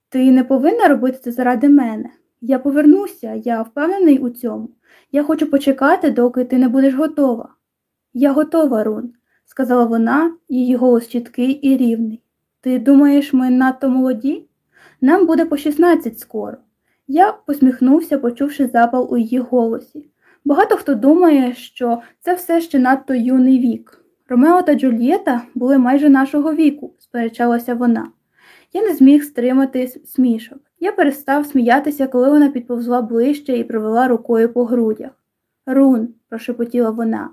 Ти не повинна робити це заради мене. Я повернуся, я впевнений у цьому. Я хочу почекати, доки ти не будеш готова. Я готова, Рун, сказала вона, її голос чіткий і рівний. Ти думаєш, ми надто молоді? Нам буде по 16 скоро. Я посміхнувся, почувши запал у її голосі. Багато хто думає, що це все ще надто юний вік. Ромео та Джульєта були майже нашого віку, сперечалася вона. Я не зміг стримати смішок. Я перестав сміятися, коли вона підповзла ближче і провела рукою по грудях. Рун, прошепотіла вона.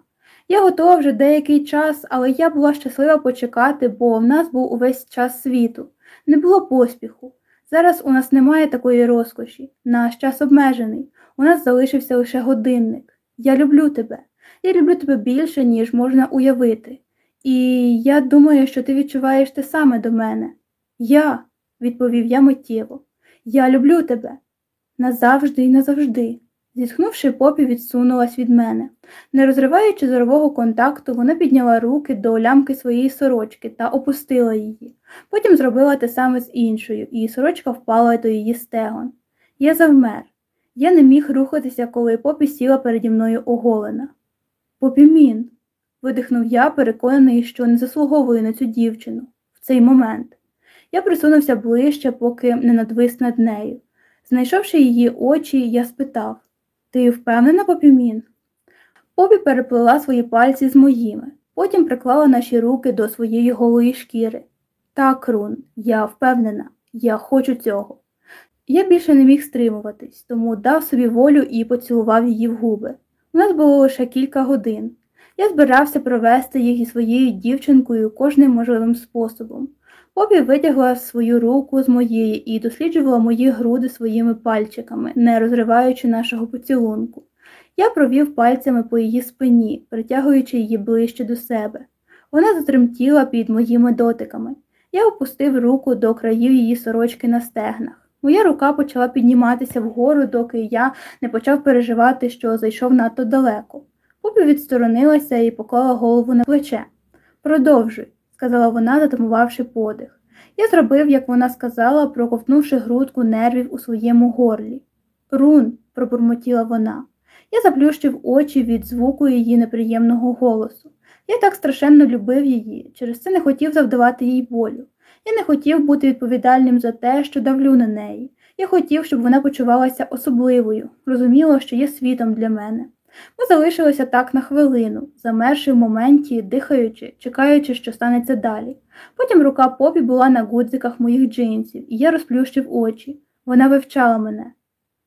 Я готова вже деякий час, але я була щаслива почекати, бо в нас був увесь час світу. Не було поспіху. Зараз у нас немає такої розкоші, наш час обмежений, у нас залишився лише годинник. Я люблю тебе. Я люблю тебе більше, ніж можна уявити. І я думаю, що ти відчуваєш те саме до мене. Я, відповів я миттєво, я люблю тебе. Назавжди і назавжди. Зітхнувши попі, відсунулась від мене. Не розриваючи зорового контакту, вона підняла руки до лямки своєї сорочки та опустила її. Потім зробила те саме з іншою, і сорочка впала до її стегон. Я завмер. Я не міг рухатися, коли попі сіла переді мною оголена. Попімін, видихнув я, переконаний, що не заслуговую на цю дівчину в цей момент. Я присунувся ближче, поки не надвис над нею. Знайшовши її очі, я спитав Ти впевнена, попімін? Попі переплела свої пальці з моїми, потім приклала наші руки до своєї голої шкіри. Так, Рун, я впевнена, я хочу цього. Я більше не міг стримуватись, тому дав собі волю і поцілував її в губи. У нас було лише кілька годин. Я збирався провести їх із своєю дівчинкою кожним можливим способом. Попі витягла свою руку з моєї і досліджувала мої груди своїми пальчиками, не розриваючи нашого поцілунку. Я провів пальцями по її спині, притягуючи її ближче до себе. Вона затремтіла під моїми дотиками. Я опустив руку до країв її сорочки на стегнах. Моя рука почала підніматися вгору, доки я не почав переживати, що зайшов надто далеко. Пупі відсторонилася і поклала голову на плече. Продовжуй, сказала вона, затамувавши подих. Я зробив, як вона сказала, проковтнувши грудку нервів у своєму горлі. Рун, пробурмотіла вона. Я заплющив очі від звуку її неприємного голосу. Я так страшенно любив її, через це не хотів завдавати їй болю. Я не хотів бути відповідальним за те, що давлю на неї. Я хотів, щоб вона почувалася особливою, розуміла, що є світом для мене. Ми залишилися так на хвилину, замерши в моменті, дихаючи, чекаючи, що станеться далі. Потім рука попі була на гудзиках моїх джинсів, і я розплющив очі. Вона вивчала мене.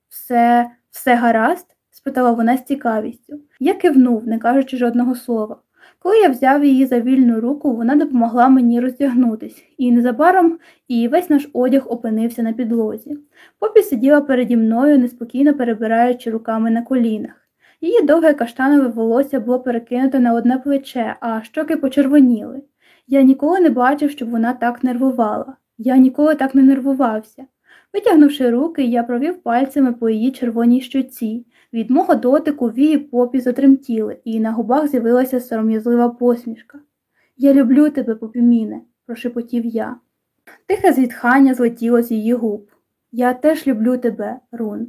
Все, все гаразд? спитала вона з цікавістю. Я кивнув, не кажучи жодного слова. Коли я взяв її за вільну руку, вона допомогла мені роздягнутись, і незабаром і весь наш одяг опинився на підлозі. Попі сиділа переді мною, неспокійно перебираючи руками на колінах. Її довге каштанове волосся було перекинуте на одне плече, а щоки почервоніли. Я ніколи не бачив, щоб вона так нервувала. Я ніколи так не нервувався. Витягнувши руки, я провів пальцями по її червоній щоці. Від мого дотику вії попі затремтіли, і на губах з'явилася сором'язлива посмішка. Я люблю тебе, попіміне, прошепотів я. Тихе зітхання злетіло з її губ. Я теж люблю тебе, Рун.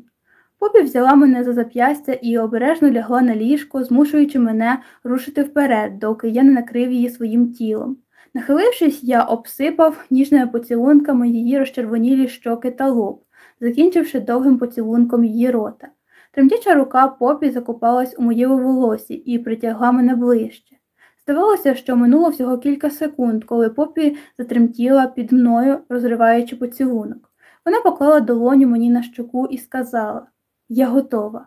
Попі взяла мене за зап'ястя і обережно лягла на ліжко, змушуючи мене рушити вперед, доки я не накрив її своїм тілом. Нахилившись, я обсипав ніжними поцілунками її розчервонілі щоки та лоб, закінчивши довгим поцілунком її рота. Тремтяча рука попі закопалась у моєму волосі і притягла мене ближче. Здавалося, що минуло всього кілька секунд, коли попі затремтіла під мною, розриваючи поцілунок. Вона поклала долоню мені на щоку і сказала Я готова.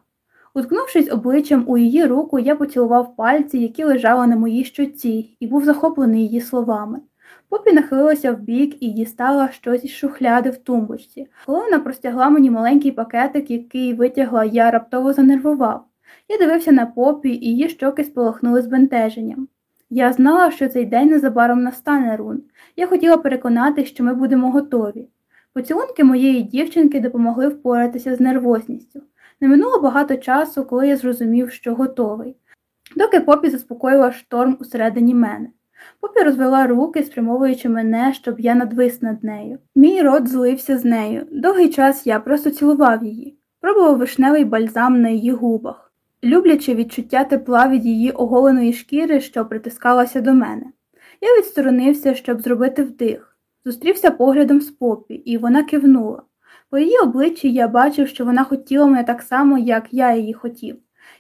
Уткнувшись обличчям у її руку, я поцілував пальці, які лежали на моїй щоці, і був захоплений її словами. Попі нахилилася вбік і дістала щось із шухляди в тумбочці. Коли вона простягла мені маленький пакетик, який витягла, я раптово занервував. Я дивився на попі, і її щоки сполохнули збентеженням. Я знала, що цей день незабаром настане рун. Я хотіла переконати, що ми будемо готові. Поцілунки моєї дівчинки допомогли впоратися з нервозністю. Не минуло багато часу, коли я зрозумів, що готовий. Доки попі заспокоїла шторм усередині мене. Попі розвела руки, спрямовуючи мене, щоб я надвис над нею. Мій рот злився з нею. Довгий час я просто цілував її, пробував вишневий бальзам на її губах, люблячи відчуття тепла від її оголеної шкіри, що притискалася до мене. Я відсторонився, щоб зробити вдих. Зустрівся поглядом з попі, і вона кивнула. По її обличчі я бачив, що вона хотіла мене так само, як я її хотів.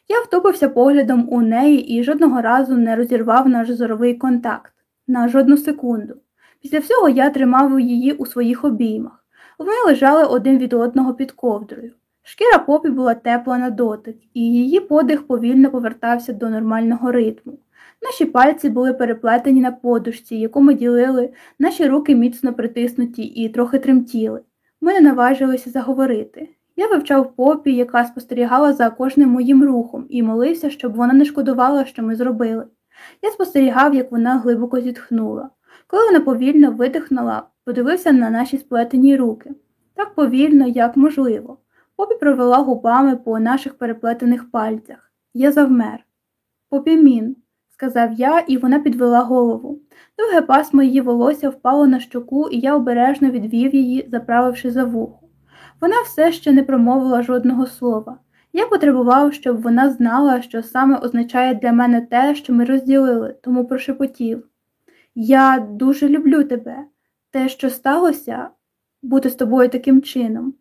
Я втопився поглядом у неї і жодного разу не розірвав наш зоровий контакт на жодну секунду. Після всього я тримав її у своїх обіймах. Вони лежали один від одного під ковдрою. Шкіра попі була тепла на дотик, і її подих повільно повертався до нормального ритму. Наші пальці були переплетені на подушці, яку ми ділили, наші руки міцно притиснуті і трохи тремтіли. Ми не наважилися заговорити. Я вивчав попі, яка спостерігала за кожним моїм рухом, і молився, щоб вона не шкодувала, що ми зробили. Я спостерігав, як вона глибоко зітхнула. Коли вона повільно видихнула, подивився на наші сплетені руки. Так повільно, як можливо. Попі провела губами по наших переплетених пальцях. Я завмер. Попімін, сказав я, і вона підвела голову. Довге пасмо її волосся впало на щоку, і я обережно відвів її, заправивши за вухо. Вона все ще не промовила жодного слова. Я потребував, щоб вона знала, що саме означає для мене те, що ми розділили, тому прошепотів. Я дуже люблю тебе. Те, що сталося, бути з тобою таким чином.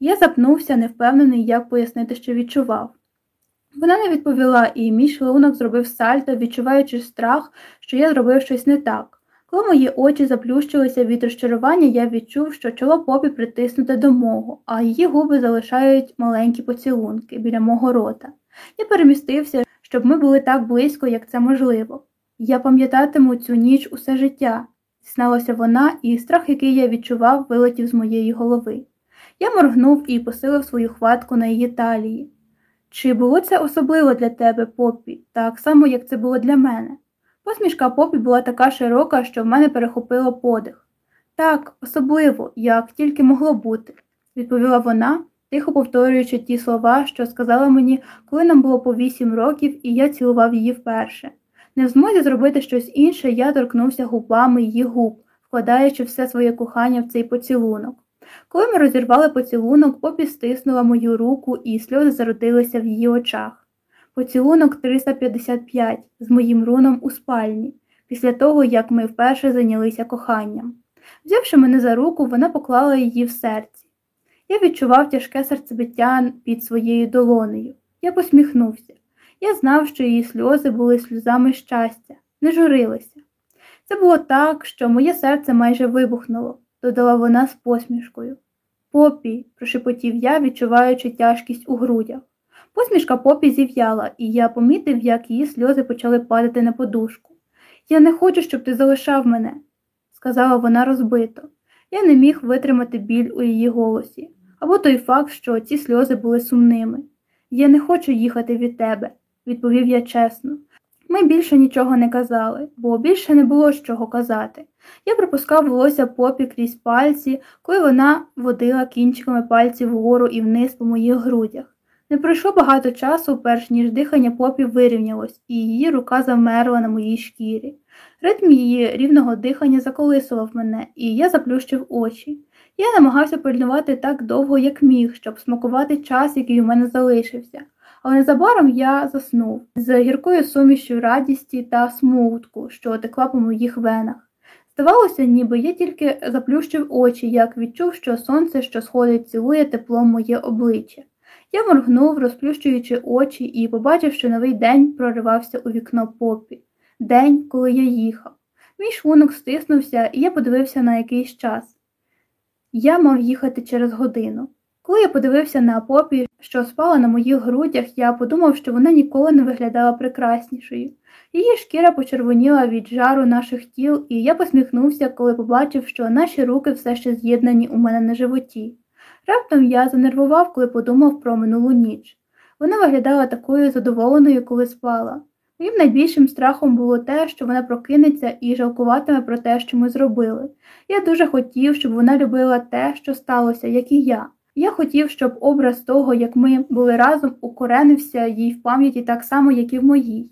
Я запнувся, невпевнений, як пояснити, що відчував. Вона не відповіла, і мій шлунок зробив сальто, відчуваючи страх, що я зробив щось не так. Коли мої очі заплющилися від розчарування, я відчув, що чоло попі притиснуте до мого, а її губи залишають маленькі поцілунки біля мого рота. Я перемістився, щоб ми були так близько, як це можливо. Я пам'ятатиму цю ніч усе життя, зізналася вона, і страх, який я відчував, вилетів з моєї голови. Я моргнув і посилив свою хватку на її талії. Чи було це особливо для тебе, попі, так само, як це було для мене? Посмішка попі була така широка, що в мене перехопило подих. Так, особливо, як тільки могло бути, відповіла вона, тихо повторюючи ті слова, що сказала мені, коли нам було по вісім років, і я цілував її вперше. Не в змозі зробити щось інше, я торкнувся губами її губ, вкладаючи все своє кохання в цей поцілунок. Коли ми розірвали поцілунок, попі стиснула мою руку, і сльози зародилися в її очах. Поцілунок 355 з моїм руном у спальні, після того, як ми вперше зайнялися коханням. Взявши мене за руку, вона поклала її в серці. Я відчував тяжке серцебиття під своєю долонею. Я посміхнувся. Я знав, що її сльози були сльозами щастя, не журилися. Це було так, що моє серце майже вибухнуло, додала вона з посмішкою. Попі, прошепотів я, відчуваючи тяжкість у грудях. Посмішка попі зів'яла, і я помітив, як її сльози почали падати на подушку. Я не хочу, щоб ти залишав мене, сказала вона розбито. Я не міг витримати біль у її голосі, або той факт, що ці сльози були сумними. Я не хочу їхати від тебе, відповів я чесно. Ми більше нічого не казали, бо більше не було з чого казати. Я пропускав волосся попі крізь пальці, коли вона водила кінчиками пальців вгору і вниз по моїх грудях. Не пройшло багато часу, перш ніж дихання попі вирівнялось, і її рука замерла на моїй шкірі. Ритм її рівного дихання заколисував мене, і я заплющив очі. Я намагався пильнувати так довго, як міг, щоб смакувати час, який у мене залишився, але незабаром я заснув з гіркою сумішю радісті та смутку, що текла по моїх венах. Здавалося, ніби я тільки заплющив очі, як відчув, що сонце, що сходить, цілує теплом моє обличчя. Я моргнув, розплющуючи очі, і побачив, що новий день проривався у вікно попі. День, коли я їхав. Мій шлунок стиснувся, і я подивився на якийсь час. Я мав їхати через годину. Коли я подивився на попі, що спала на моїх грудях, я подумав, що вона ніколи не виглядала прекраснішою. Її шкіра почервоніла від жару наших тіл, і я посміхнувся, коли побачив, що наші руки все ще з'єднані у мене на животі. Раптом я занервував, коли подумав про минулу ніч. Вона виглядала такою задоволеною, коли спала. Моїм найбільшим страхом було те, що вона прокинеться і жалкуватиме про те, що ми зробили. Я дуже хотів, щоб вона любила те, що сталося, як і я. Я хотів, щоб образ того, як ми були разом, укоренився їй в пам'яті так само, як і в моїй.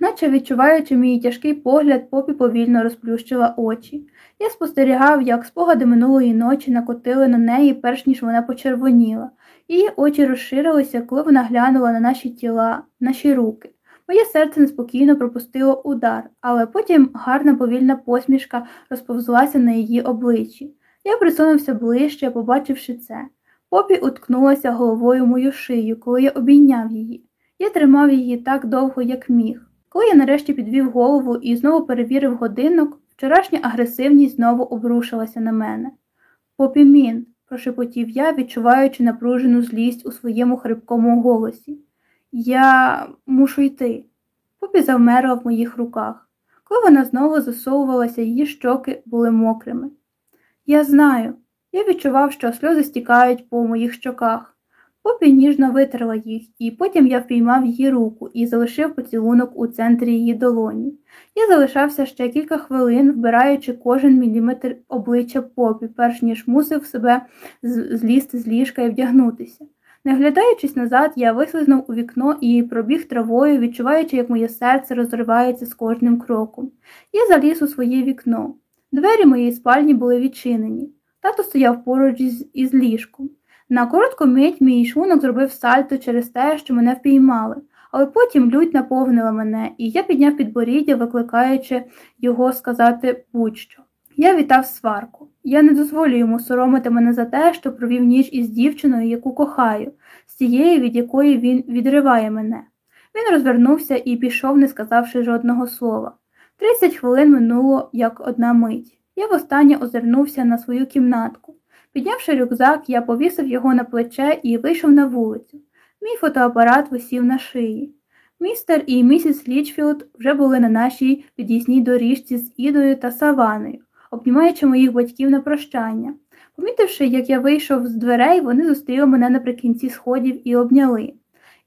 Наче відчуваючи мій тяжкий погляд, попі повільно розплющила очі. Я спостерігав, як спогади минулої ночі накотили на неї, перш ніж вона почервоніла. Її очі розширилися, коли вона глянула на наші тіла, наші руки. Моє серце неспокійно пропустило удар, але потім гарна повільна посмішка розповзлася на її обличчі. Я присунувся ближче, побачивши це. Попі уткнулася головою мою шию, коли я обійняв її. Я тримав її так довго, як міг. Коли я нарешті підвів голову і знову перевірив годинок, вчорашня агресивність знову обрушилася на мене. Попімін, прошепотів я, відчуваючи напружену злість у своєму хрипкому голосі. Я мушу йти. Попі завмерла в моїх руках. Коли вона знову засовувалася, її щоки були мокрими. Я знаю, я відчував, що сльози стікають по моїх щоках. Попі ніжно витерла їх, і потім я впіймав її руку і залишив поцілунок у центрі її долоні. Я залишався ще кілька хвилин, вбираючи кожен міліметр обличчя попі, перш ніж мусив себе злізти з ліжка і вдягнутися. Не глядаючись назад, я вислизнув у вікно і пробіг травою, відчуваючи, як моє серце розривається з кожним кроком. Я заліз у своє вікно. Двері моєї спальні були відчинені. Тато стояв поруч із ліжком. На коротку мить мій шлунок зробив сальто через те, що мене впіймали, але потім лють наповнила мене, і я підняв підборіддя, викликаючи його сказати будь-що. Я вітав сварку. Я не дозволю йому соромити мене за те, що провів ніч із дівчиною, яку кохаю, з тією, від якої він відриває мене. Він розвернувся і пішов, не сказавши жодного слова. Тридцять хвилин минуло як одна мить. Я востаннє озирнувся на свою кімнатку. Піднявши рюкзак, я повісив його на плече і вийшов на вулицю. Мій фотоапарат висів на шиї. Містер і місіс Лічфілд вже були на нашій під'їзній доріжці з Ідою та Саваною, обнімаючи моїх батьків на прощання. Помітивши, як я вийшов з дверей, вони зустріли мене наприкінці сходів і обняли.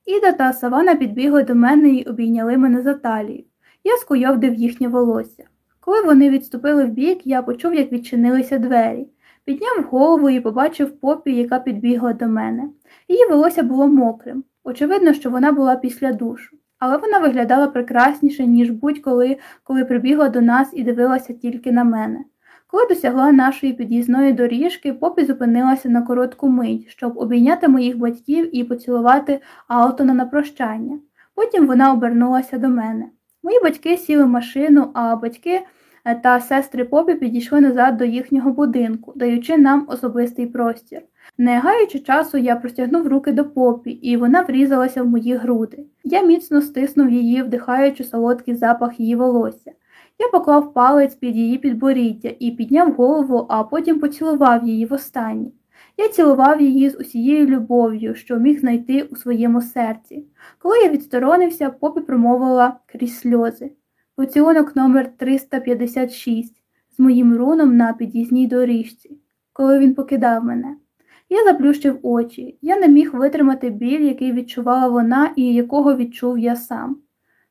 Іда та Савана підбігли до мене і обійняли мене за талію. Я скуйовдив їхнє волосся. Коли вони відступили вбік, я почув, як відчинилися двері. Підняв голову і побачив попі, яка підбігла до мене. Її волосся було мокрим. Очевидно, що вона була після душу, але вона виглядала прекрасніше, ніж будь-коли, коли прибігла до нас і дивилася тільки на мене. Коли досягла нашої під'їзної доріжки, попі зупинилася на коротку мить, щоб обійняти моїх батьків і поцілувати Алтона на прощання. Потім вона обернулася до мене. Мої батьки сіли в машину, а батьки Е, та сестри попі підійшли назад до їхнього будинку, даючи нам особистий простір. Не гаючи часу, я простягнув руки до попі, і вона врізалася в мої груди. Я міцно стиснув її, вдихаючи солодкий запах її волосся. Я поклав палець під її підборіддя і підняв голову, а потім поцілував її востаннє. Я цілував її з усією любов'ю, що міг знайти у своєму серці. Коли я відсторонився, попі промовила крізь сльози. Поцілунок номер 356 з моїм руном на під'їзній доріжці, коли він покидав мене. Я заплющив очі, я не міг витримати біль, який відчувала вона і якого відчув я сам.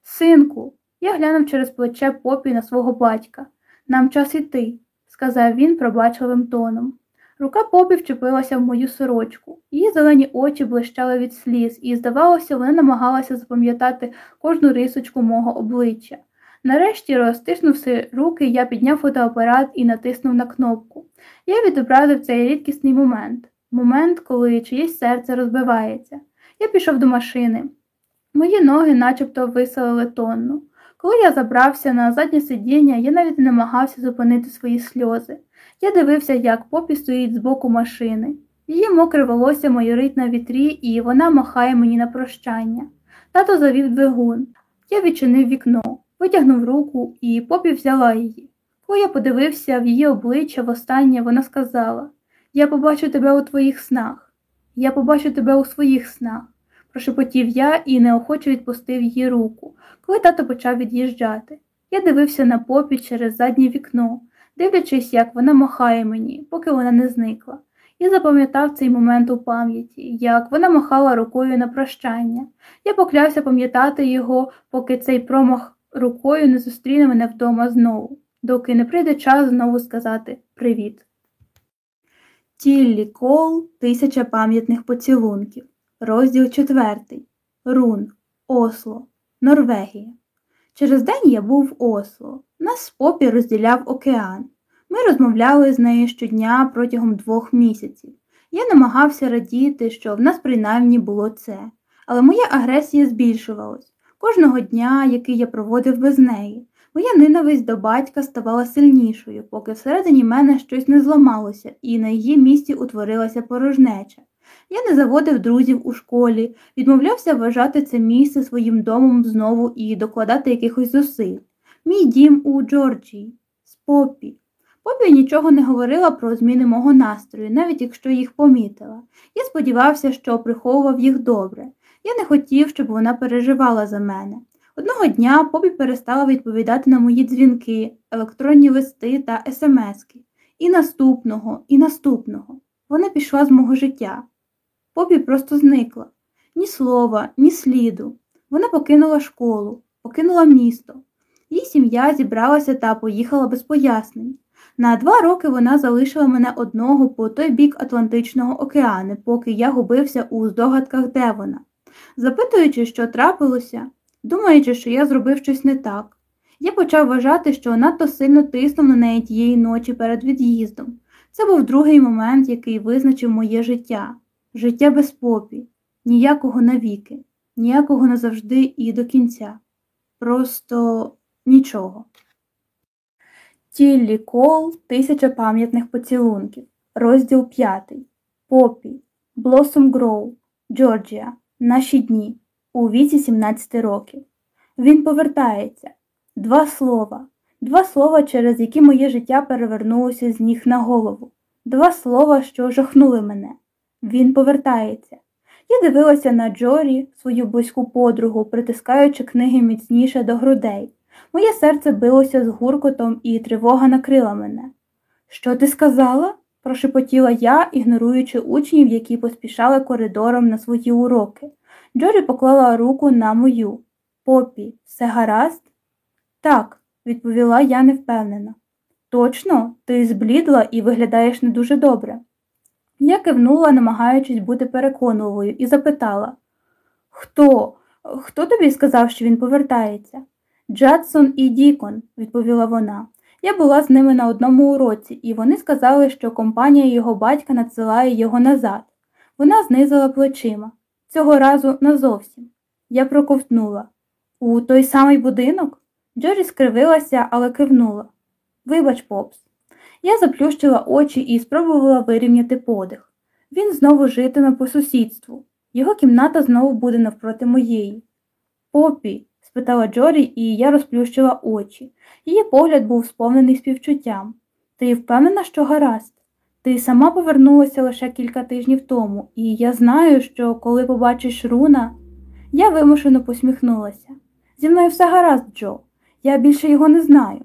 Синку, я глянув через плече попі на свого батька. Нам час іти, сказав він пробачливим тоном. Рука попі вчепилася в мою сорочку, її зелені очі блищали від сліз, і, здавалося, вона намагалася запам'ятати кожну рисочку мого обличчя. Нарешті, розтиснувши руки, я підняв фотоапарат і натиснув на кнопку. Я відобразив цей рідкісний момент момент, коли чиєсь серце розбивається. Я пішов до машини. Мої ноги начебто виселили тонну. Коли я забрався на заднє сидіння, я навіть не намагався зупинити свої сльози. Я дивився, як попі стоїть з боку машини. Її мокре волосся майорить на вітрі, і вона махає мені на прощання. Тато завів двигун. Я відчинив вікно, витягнув руку, і попі взяла її. Коли я подивився в її обличчя востаннє, вона сказала Я побачу тебе у твоїх снах. Я побачу тебе у своїх снах, прошепотів я і неохоче відпустив її руку, коли тато почав від'їжджати. Я дивився на попі через заднє вікно, дивлячись, як вона махає мені, поки вона не зникла, і запам'ятав цей момент у пам'яті, як вона махала рукою на прощання. Я поклявся пам'ятати його, поки цей промах рукою не зустріне мене вдома знову, доки не прийде час знову сказати привіт. Тіллі Кол Тисяча пам'ятних поцілунків. Розділ четвертий. Рун. Осло. Норвегія. Через день я був в Осло. Нас попі розділяв океан. Ми розмовляли з нею щодня протягом двох місяців. Я намагався радіти, що в нас принаймні було це, але моя агресія збільшувалась. Кожного дня, який я проводив без неї, моя ненависть до батька ставала сильнішою, поки всередині мене щось не зламалося, і на її місці утворилася порожнеча. Я не заводив друзів у школі, відмовлявся вважати це місце своїм домом знову і докладати якихось зусиль. Мій дім у Джорджії, з Попі. Попі нічого не говорила про зміни мого настрою, навіть якщо їх помітила. Я сподівався, що приховував їх добре. Я не хотів, щоб вона переживала за мене. Одного дня Попі перестала відповідати на мої дзвінки, електронні листи та смски. І наступного, і наступного. Вона пішла з мого життя. Попі просто зникла. Ні слова, ні сліду. Вона покинула школу, покинула місто. Її сім'я зібралася та поїхала без пояснень. На два роки вона залишила мене одного по той бік Атлантичного океану, поки я губився у здогадках, де вона. Запитуючи, що трапилося, думаючи, що я зробив щось не так, я почав вважати, що надто сильно тиснув на неї тієї ночі перед від'їздом. Це був другий момент, який визначив моє життя життя без попі, ніякого навіки, ніякого назавжди і до кінця. Просто нічого. Тіллі Кол Тисяча пам'ятних поцілунків. Розділ 5. Попі. Блосом Гроу. Джорджія. Наші дні. У віці 17 років. Він повертається. Два слова. Два слова, через які моє життя перевернулося з ніг на голову. Два слова, що жахнули мене. Він повертається. Я дивилася на Джорі, свою близьку подругу, притискаючи книги міцніше до грудей. Моє серце билося з гуркотом, і тривога накрила мене. Що ти сказала? прошепотіла я, ігноруючи учнів, які поспішали коридором на свої уроки. Джорі поклала руку на мою. Попі, все гаразд? Так, відповіла я невпевнено. Точно, ти зблідла і виглядаєш не дуже добре. Я кивнула, намагаючись бути переконливою, і запитала Хто? Хто тобі сказав, що він повертається? Джадсон і Дікон, відповіла вона. Я була з ними на одному уроці, і вони сказали, що компанія його батька надсилає його назад. Вона знизила плечима. Цього разу назовсім. Я проковтнула. У той самий будинок? Джорі скривилася, але кивнула. Вибач, попс. Я заплющила очі і спробувала вирівняти подих. Він знову житиме по сусідству. Його кімната знову буде навпроти моєї. Попі, спитала Джорі, і я розплющила очі. Її погляд був сповнений співчуттям. Ти впевнена, що гаразд? Ти сама повернулася лише кілька тижнів тому, і я знаю, що коли побачиш руна, я вимушено посміхнулася. Зі мною все гаразд, Джо. Я більше його не знаю.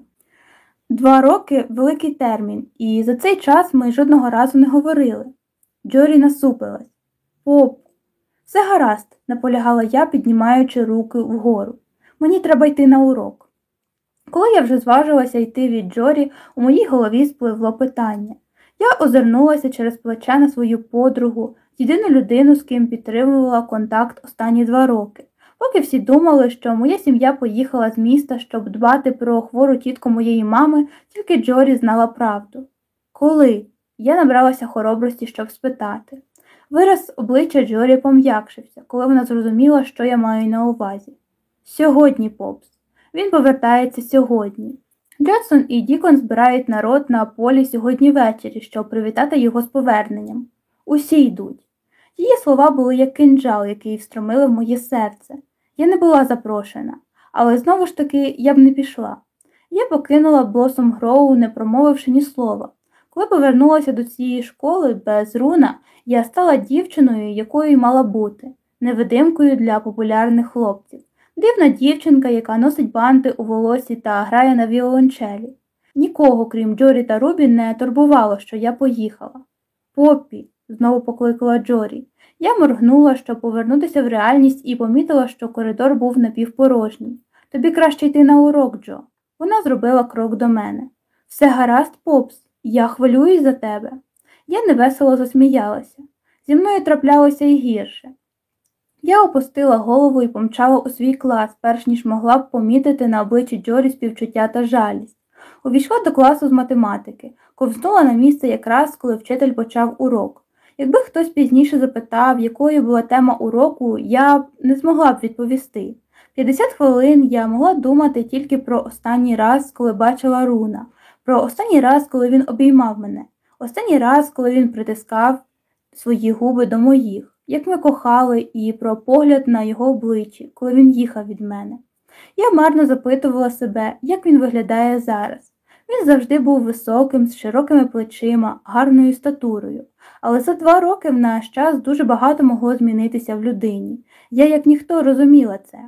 Два роки великий термін, і за цей час ми жодного разу не говорили. Джорі насупилась. Поп, все гаразд, наполягала я, піднімаючи руки вгору. Мені треба йти на урок. Коли я вже зважилася йти від Джорі, у моїй голові спливло питання. Я озирнулася через плече на свою подругу, єдину людину, з ким підтримувала контакт останні два роки. Поки всі думали, що моя сім'я поїхала з міста, щоб дбати про хвору тітку моєї мами, тільки Джорі знала правду. Коли? Я набралася хоробрості, щоб спитати. Вираз обличчя Джорі пом'якшився, коли вона зрозуміла, що я маю на увазі. Сьогодні, Попс. Він повертається сьогодні. Джадсон і Дікон збирають народ на полі сьогодні ввечері, щоб привітати його з поверненням. Усі йдуть. Її слова були як кинджал, який встромили в моє серце. Я не була запрошена, але знову ж таки я б не пішла. Я покинула Блосом Гроу, не промовивши ні слова. Коли повернулася до цієї школи без руна, я стала дівчиною, якою мала бути, невидимкою для популярних хлопців, дивна дівчинка, яка носить банти у волосі та грає на віолончелі. Нікого, крім Джорі та Рубі, не турбувало, що я поїхала. Поппі, знову покликала Джорі. Я моргнула, щоб повернутися в реальність, і помітила, що коридор був напівпорожній. Тобі краще йти на урок, Джо. Вона зробила крок до мене. Все гаразд, попс, я хвилююсь за тебе. Я невесело засміялася. Зі мною траплялося і гірше. Я опустила голову і помчала у свій клас, перш ніж могла б помітити на обличчі Джорі співчуття та жалість. Увійшла до класу з математики, ковзнула на місце якраз, коли вчитель почав урок. Якби хтось пізніше запитав, якою була тема уроку, я б не змогла б відповісти. 50 хвилин я могла думати тільки про останній раз, коли бачила руна, про останній раз, коли він обіймав мене, останній раз, коли він притискав свої губи до моїх, як ми кохали, і про погляд на його обличчі, коли він їхав від мене. Я марно запитувала себе, як він виглядає зараз. Він завжди був високим, з широкими плечима, гарною статурою, але за два роки в наш час дуже багато могло змінитися в людині. Я, як ніхто, розуміла це.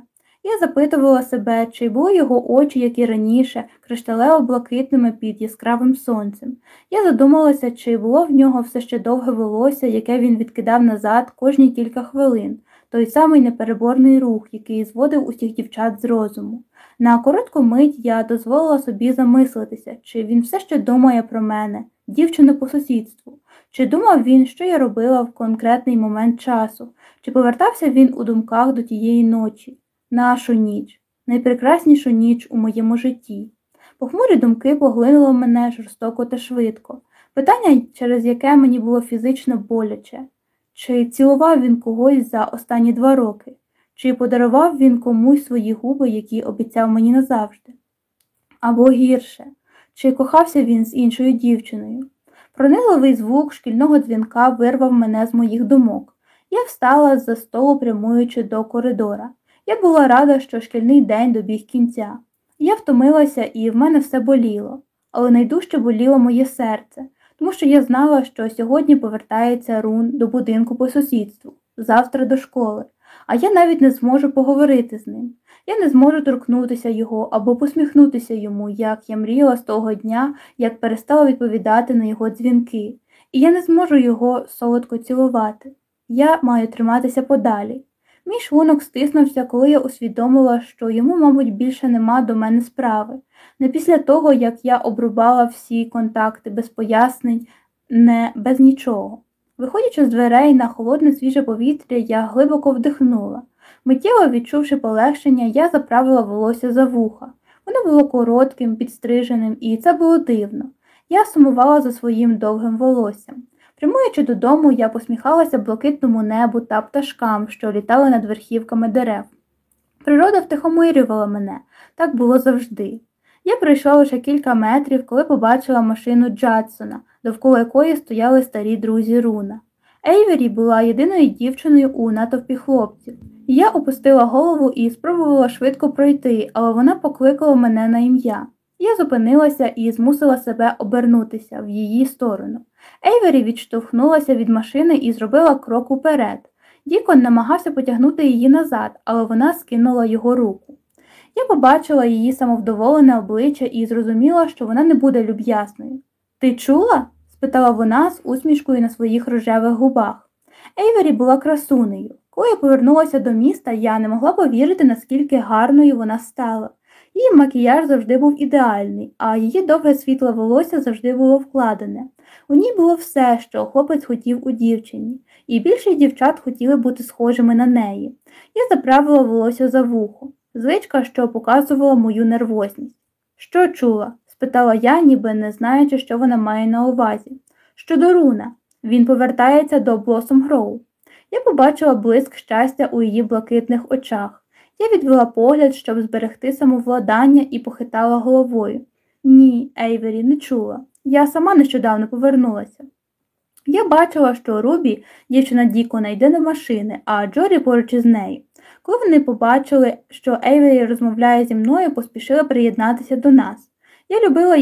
Я запитувала себе, чи були його очі, як і раніше, кришталево блакитними під яскравим сонцем. Я задумалася, чи було в нього все ще довге волосся, яке він відкидав назад кожні кілька хвилин, той самий непереборний рух, який зводив усіх дівчат з розуму. На коротку мить я дозволила собі замислитися, чи він все ще думає про мене, дівчину по сусідству, чи думав він, що я робила в конкретний момент часу, чи повертався він у думках до тієї ночі, нашу ніч, найпрекраснішу ніч у моєму житті. Похмурі думки поглинули мене жорстоко та швидко, питання, через яке мені було фізично боляче, чи цілував він когось за останні два роки. Чи подарував він комусь свої губи, які обіцяв мені назавжди? Або гірше, чи кохався він з іншою дівчиною? Пронизливий звук шкільного дзвінка вирвав мене з моїх думок. Я встала з-за столу, прямуючи до коридора. Я була рада, що шкільний день добіг кінця. Я втомилася і в мене все боліло, але найдужче боліло моє серце, тому що я знала, що сьогодні повертається рун до будинку по сусідству, завтра до школи а я навіть не зможу поговорити з ним. Я не зможу торкнутися його або посміхнутися йому, як я мріяла з того дня, як перестала відповідати на його дзвінки, і я не зможу його солодко цілувати. Я маю триматися подалі. Мій шлунок стиснувся, коли я усвідомила, що йому, мабуть, більше нема до мене справи. Не після того, як я обрубала всі контакти без пояснень, не без нічого. Виходячи з дверей на холодне свіже повітря, я глибоко вдихнула. Миттєво відчувши полегшення, я заправила волосся за вуха. Воно було коротким, підстриженим, і це було дивно. Я сумувала за своїм довгим волоссям. Прямуючи додому, я посміхалася блакитному небу та пташкам, що літали над верхівками дерев. Природа втихомирювала мене, так було завжди. Я пройшла лише кілька метрів, коли побачила машину Джадсона, довкола якої стояли старі друзі Руна. Ейвері була єдиною дівчиною у натовпі хлопців. Я опустила голову і спробувала швидко пройти, але вона покликала мене на ім'я. Я зупинилася і змусила себе обернутися в її сторону. Ейвері відштовхнулася від машини і зробила крок уперед. Дікон намагався потягнути її назад, але вона скинула його руку. Я побачила її самовдоволене обличчя і зрозуміла, що вона не буде люб'ясною. Ти чула? спитала вона з усмішкою на своїх рожевих губах. Ейвері була красунею. Коли я повернулася до міста, я не могла повірити, наскільки гарною вона стала. Її макіяж завжди був ідеальний, а її довге світле волосся завжди було вкладене. У ній було все, що хлопець хотів у дівчині, і більшість дівчат хотіли бути схожими на неї. Я заправила волосся за вухо, звичка, що показувала мою нервозність. Що чула? Спитала я, ніби не знаючи, що вона має на увазі. Щодо руна, він повертається до Блосом Гроу. Я побачила блиск щастя у її блакитних очах. Я відвела погляд, щоб зберегти самовладання, і похитала головою. Ні, Ейвері, не чула. Я сама нещодавно повернулася. Я бачила, що Рубі, дівчина Дікона, йде до машини, а Джорі поруч із нею. Коли вони побачили, що Ейвері розмовляє зі мною, поспішила приєднатися до нас. Я любила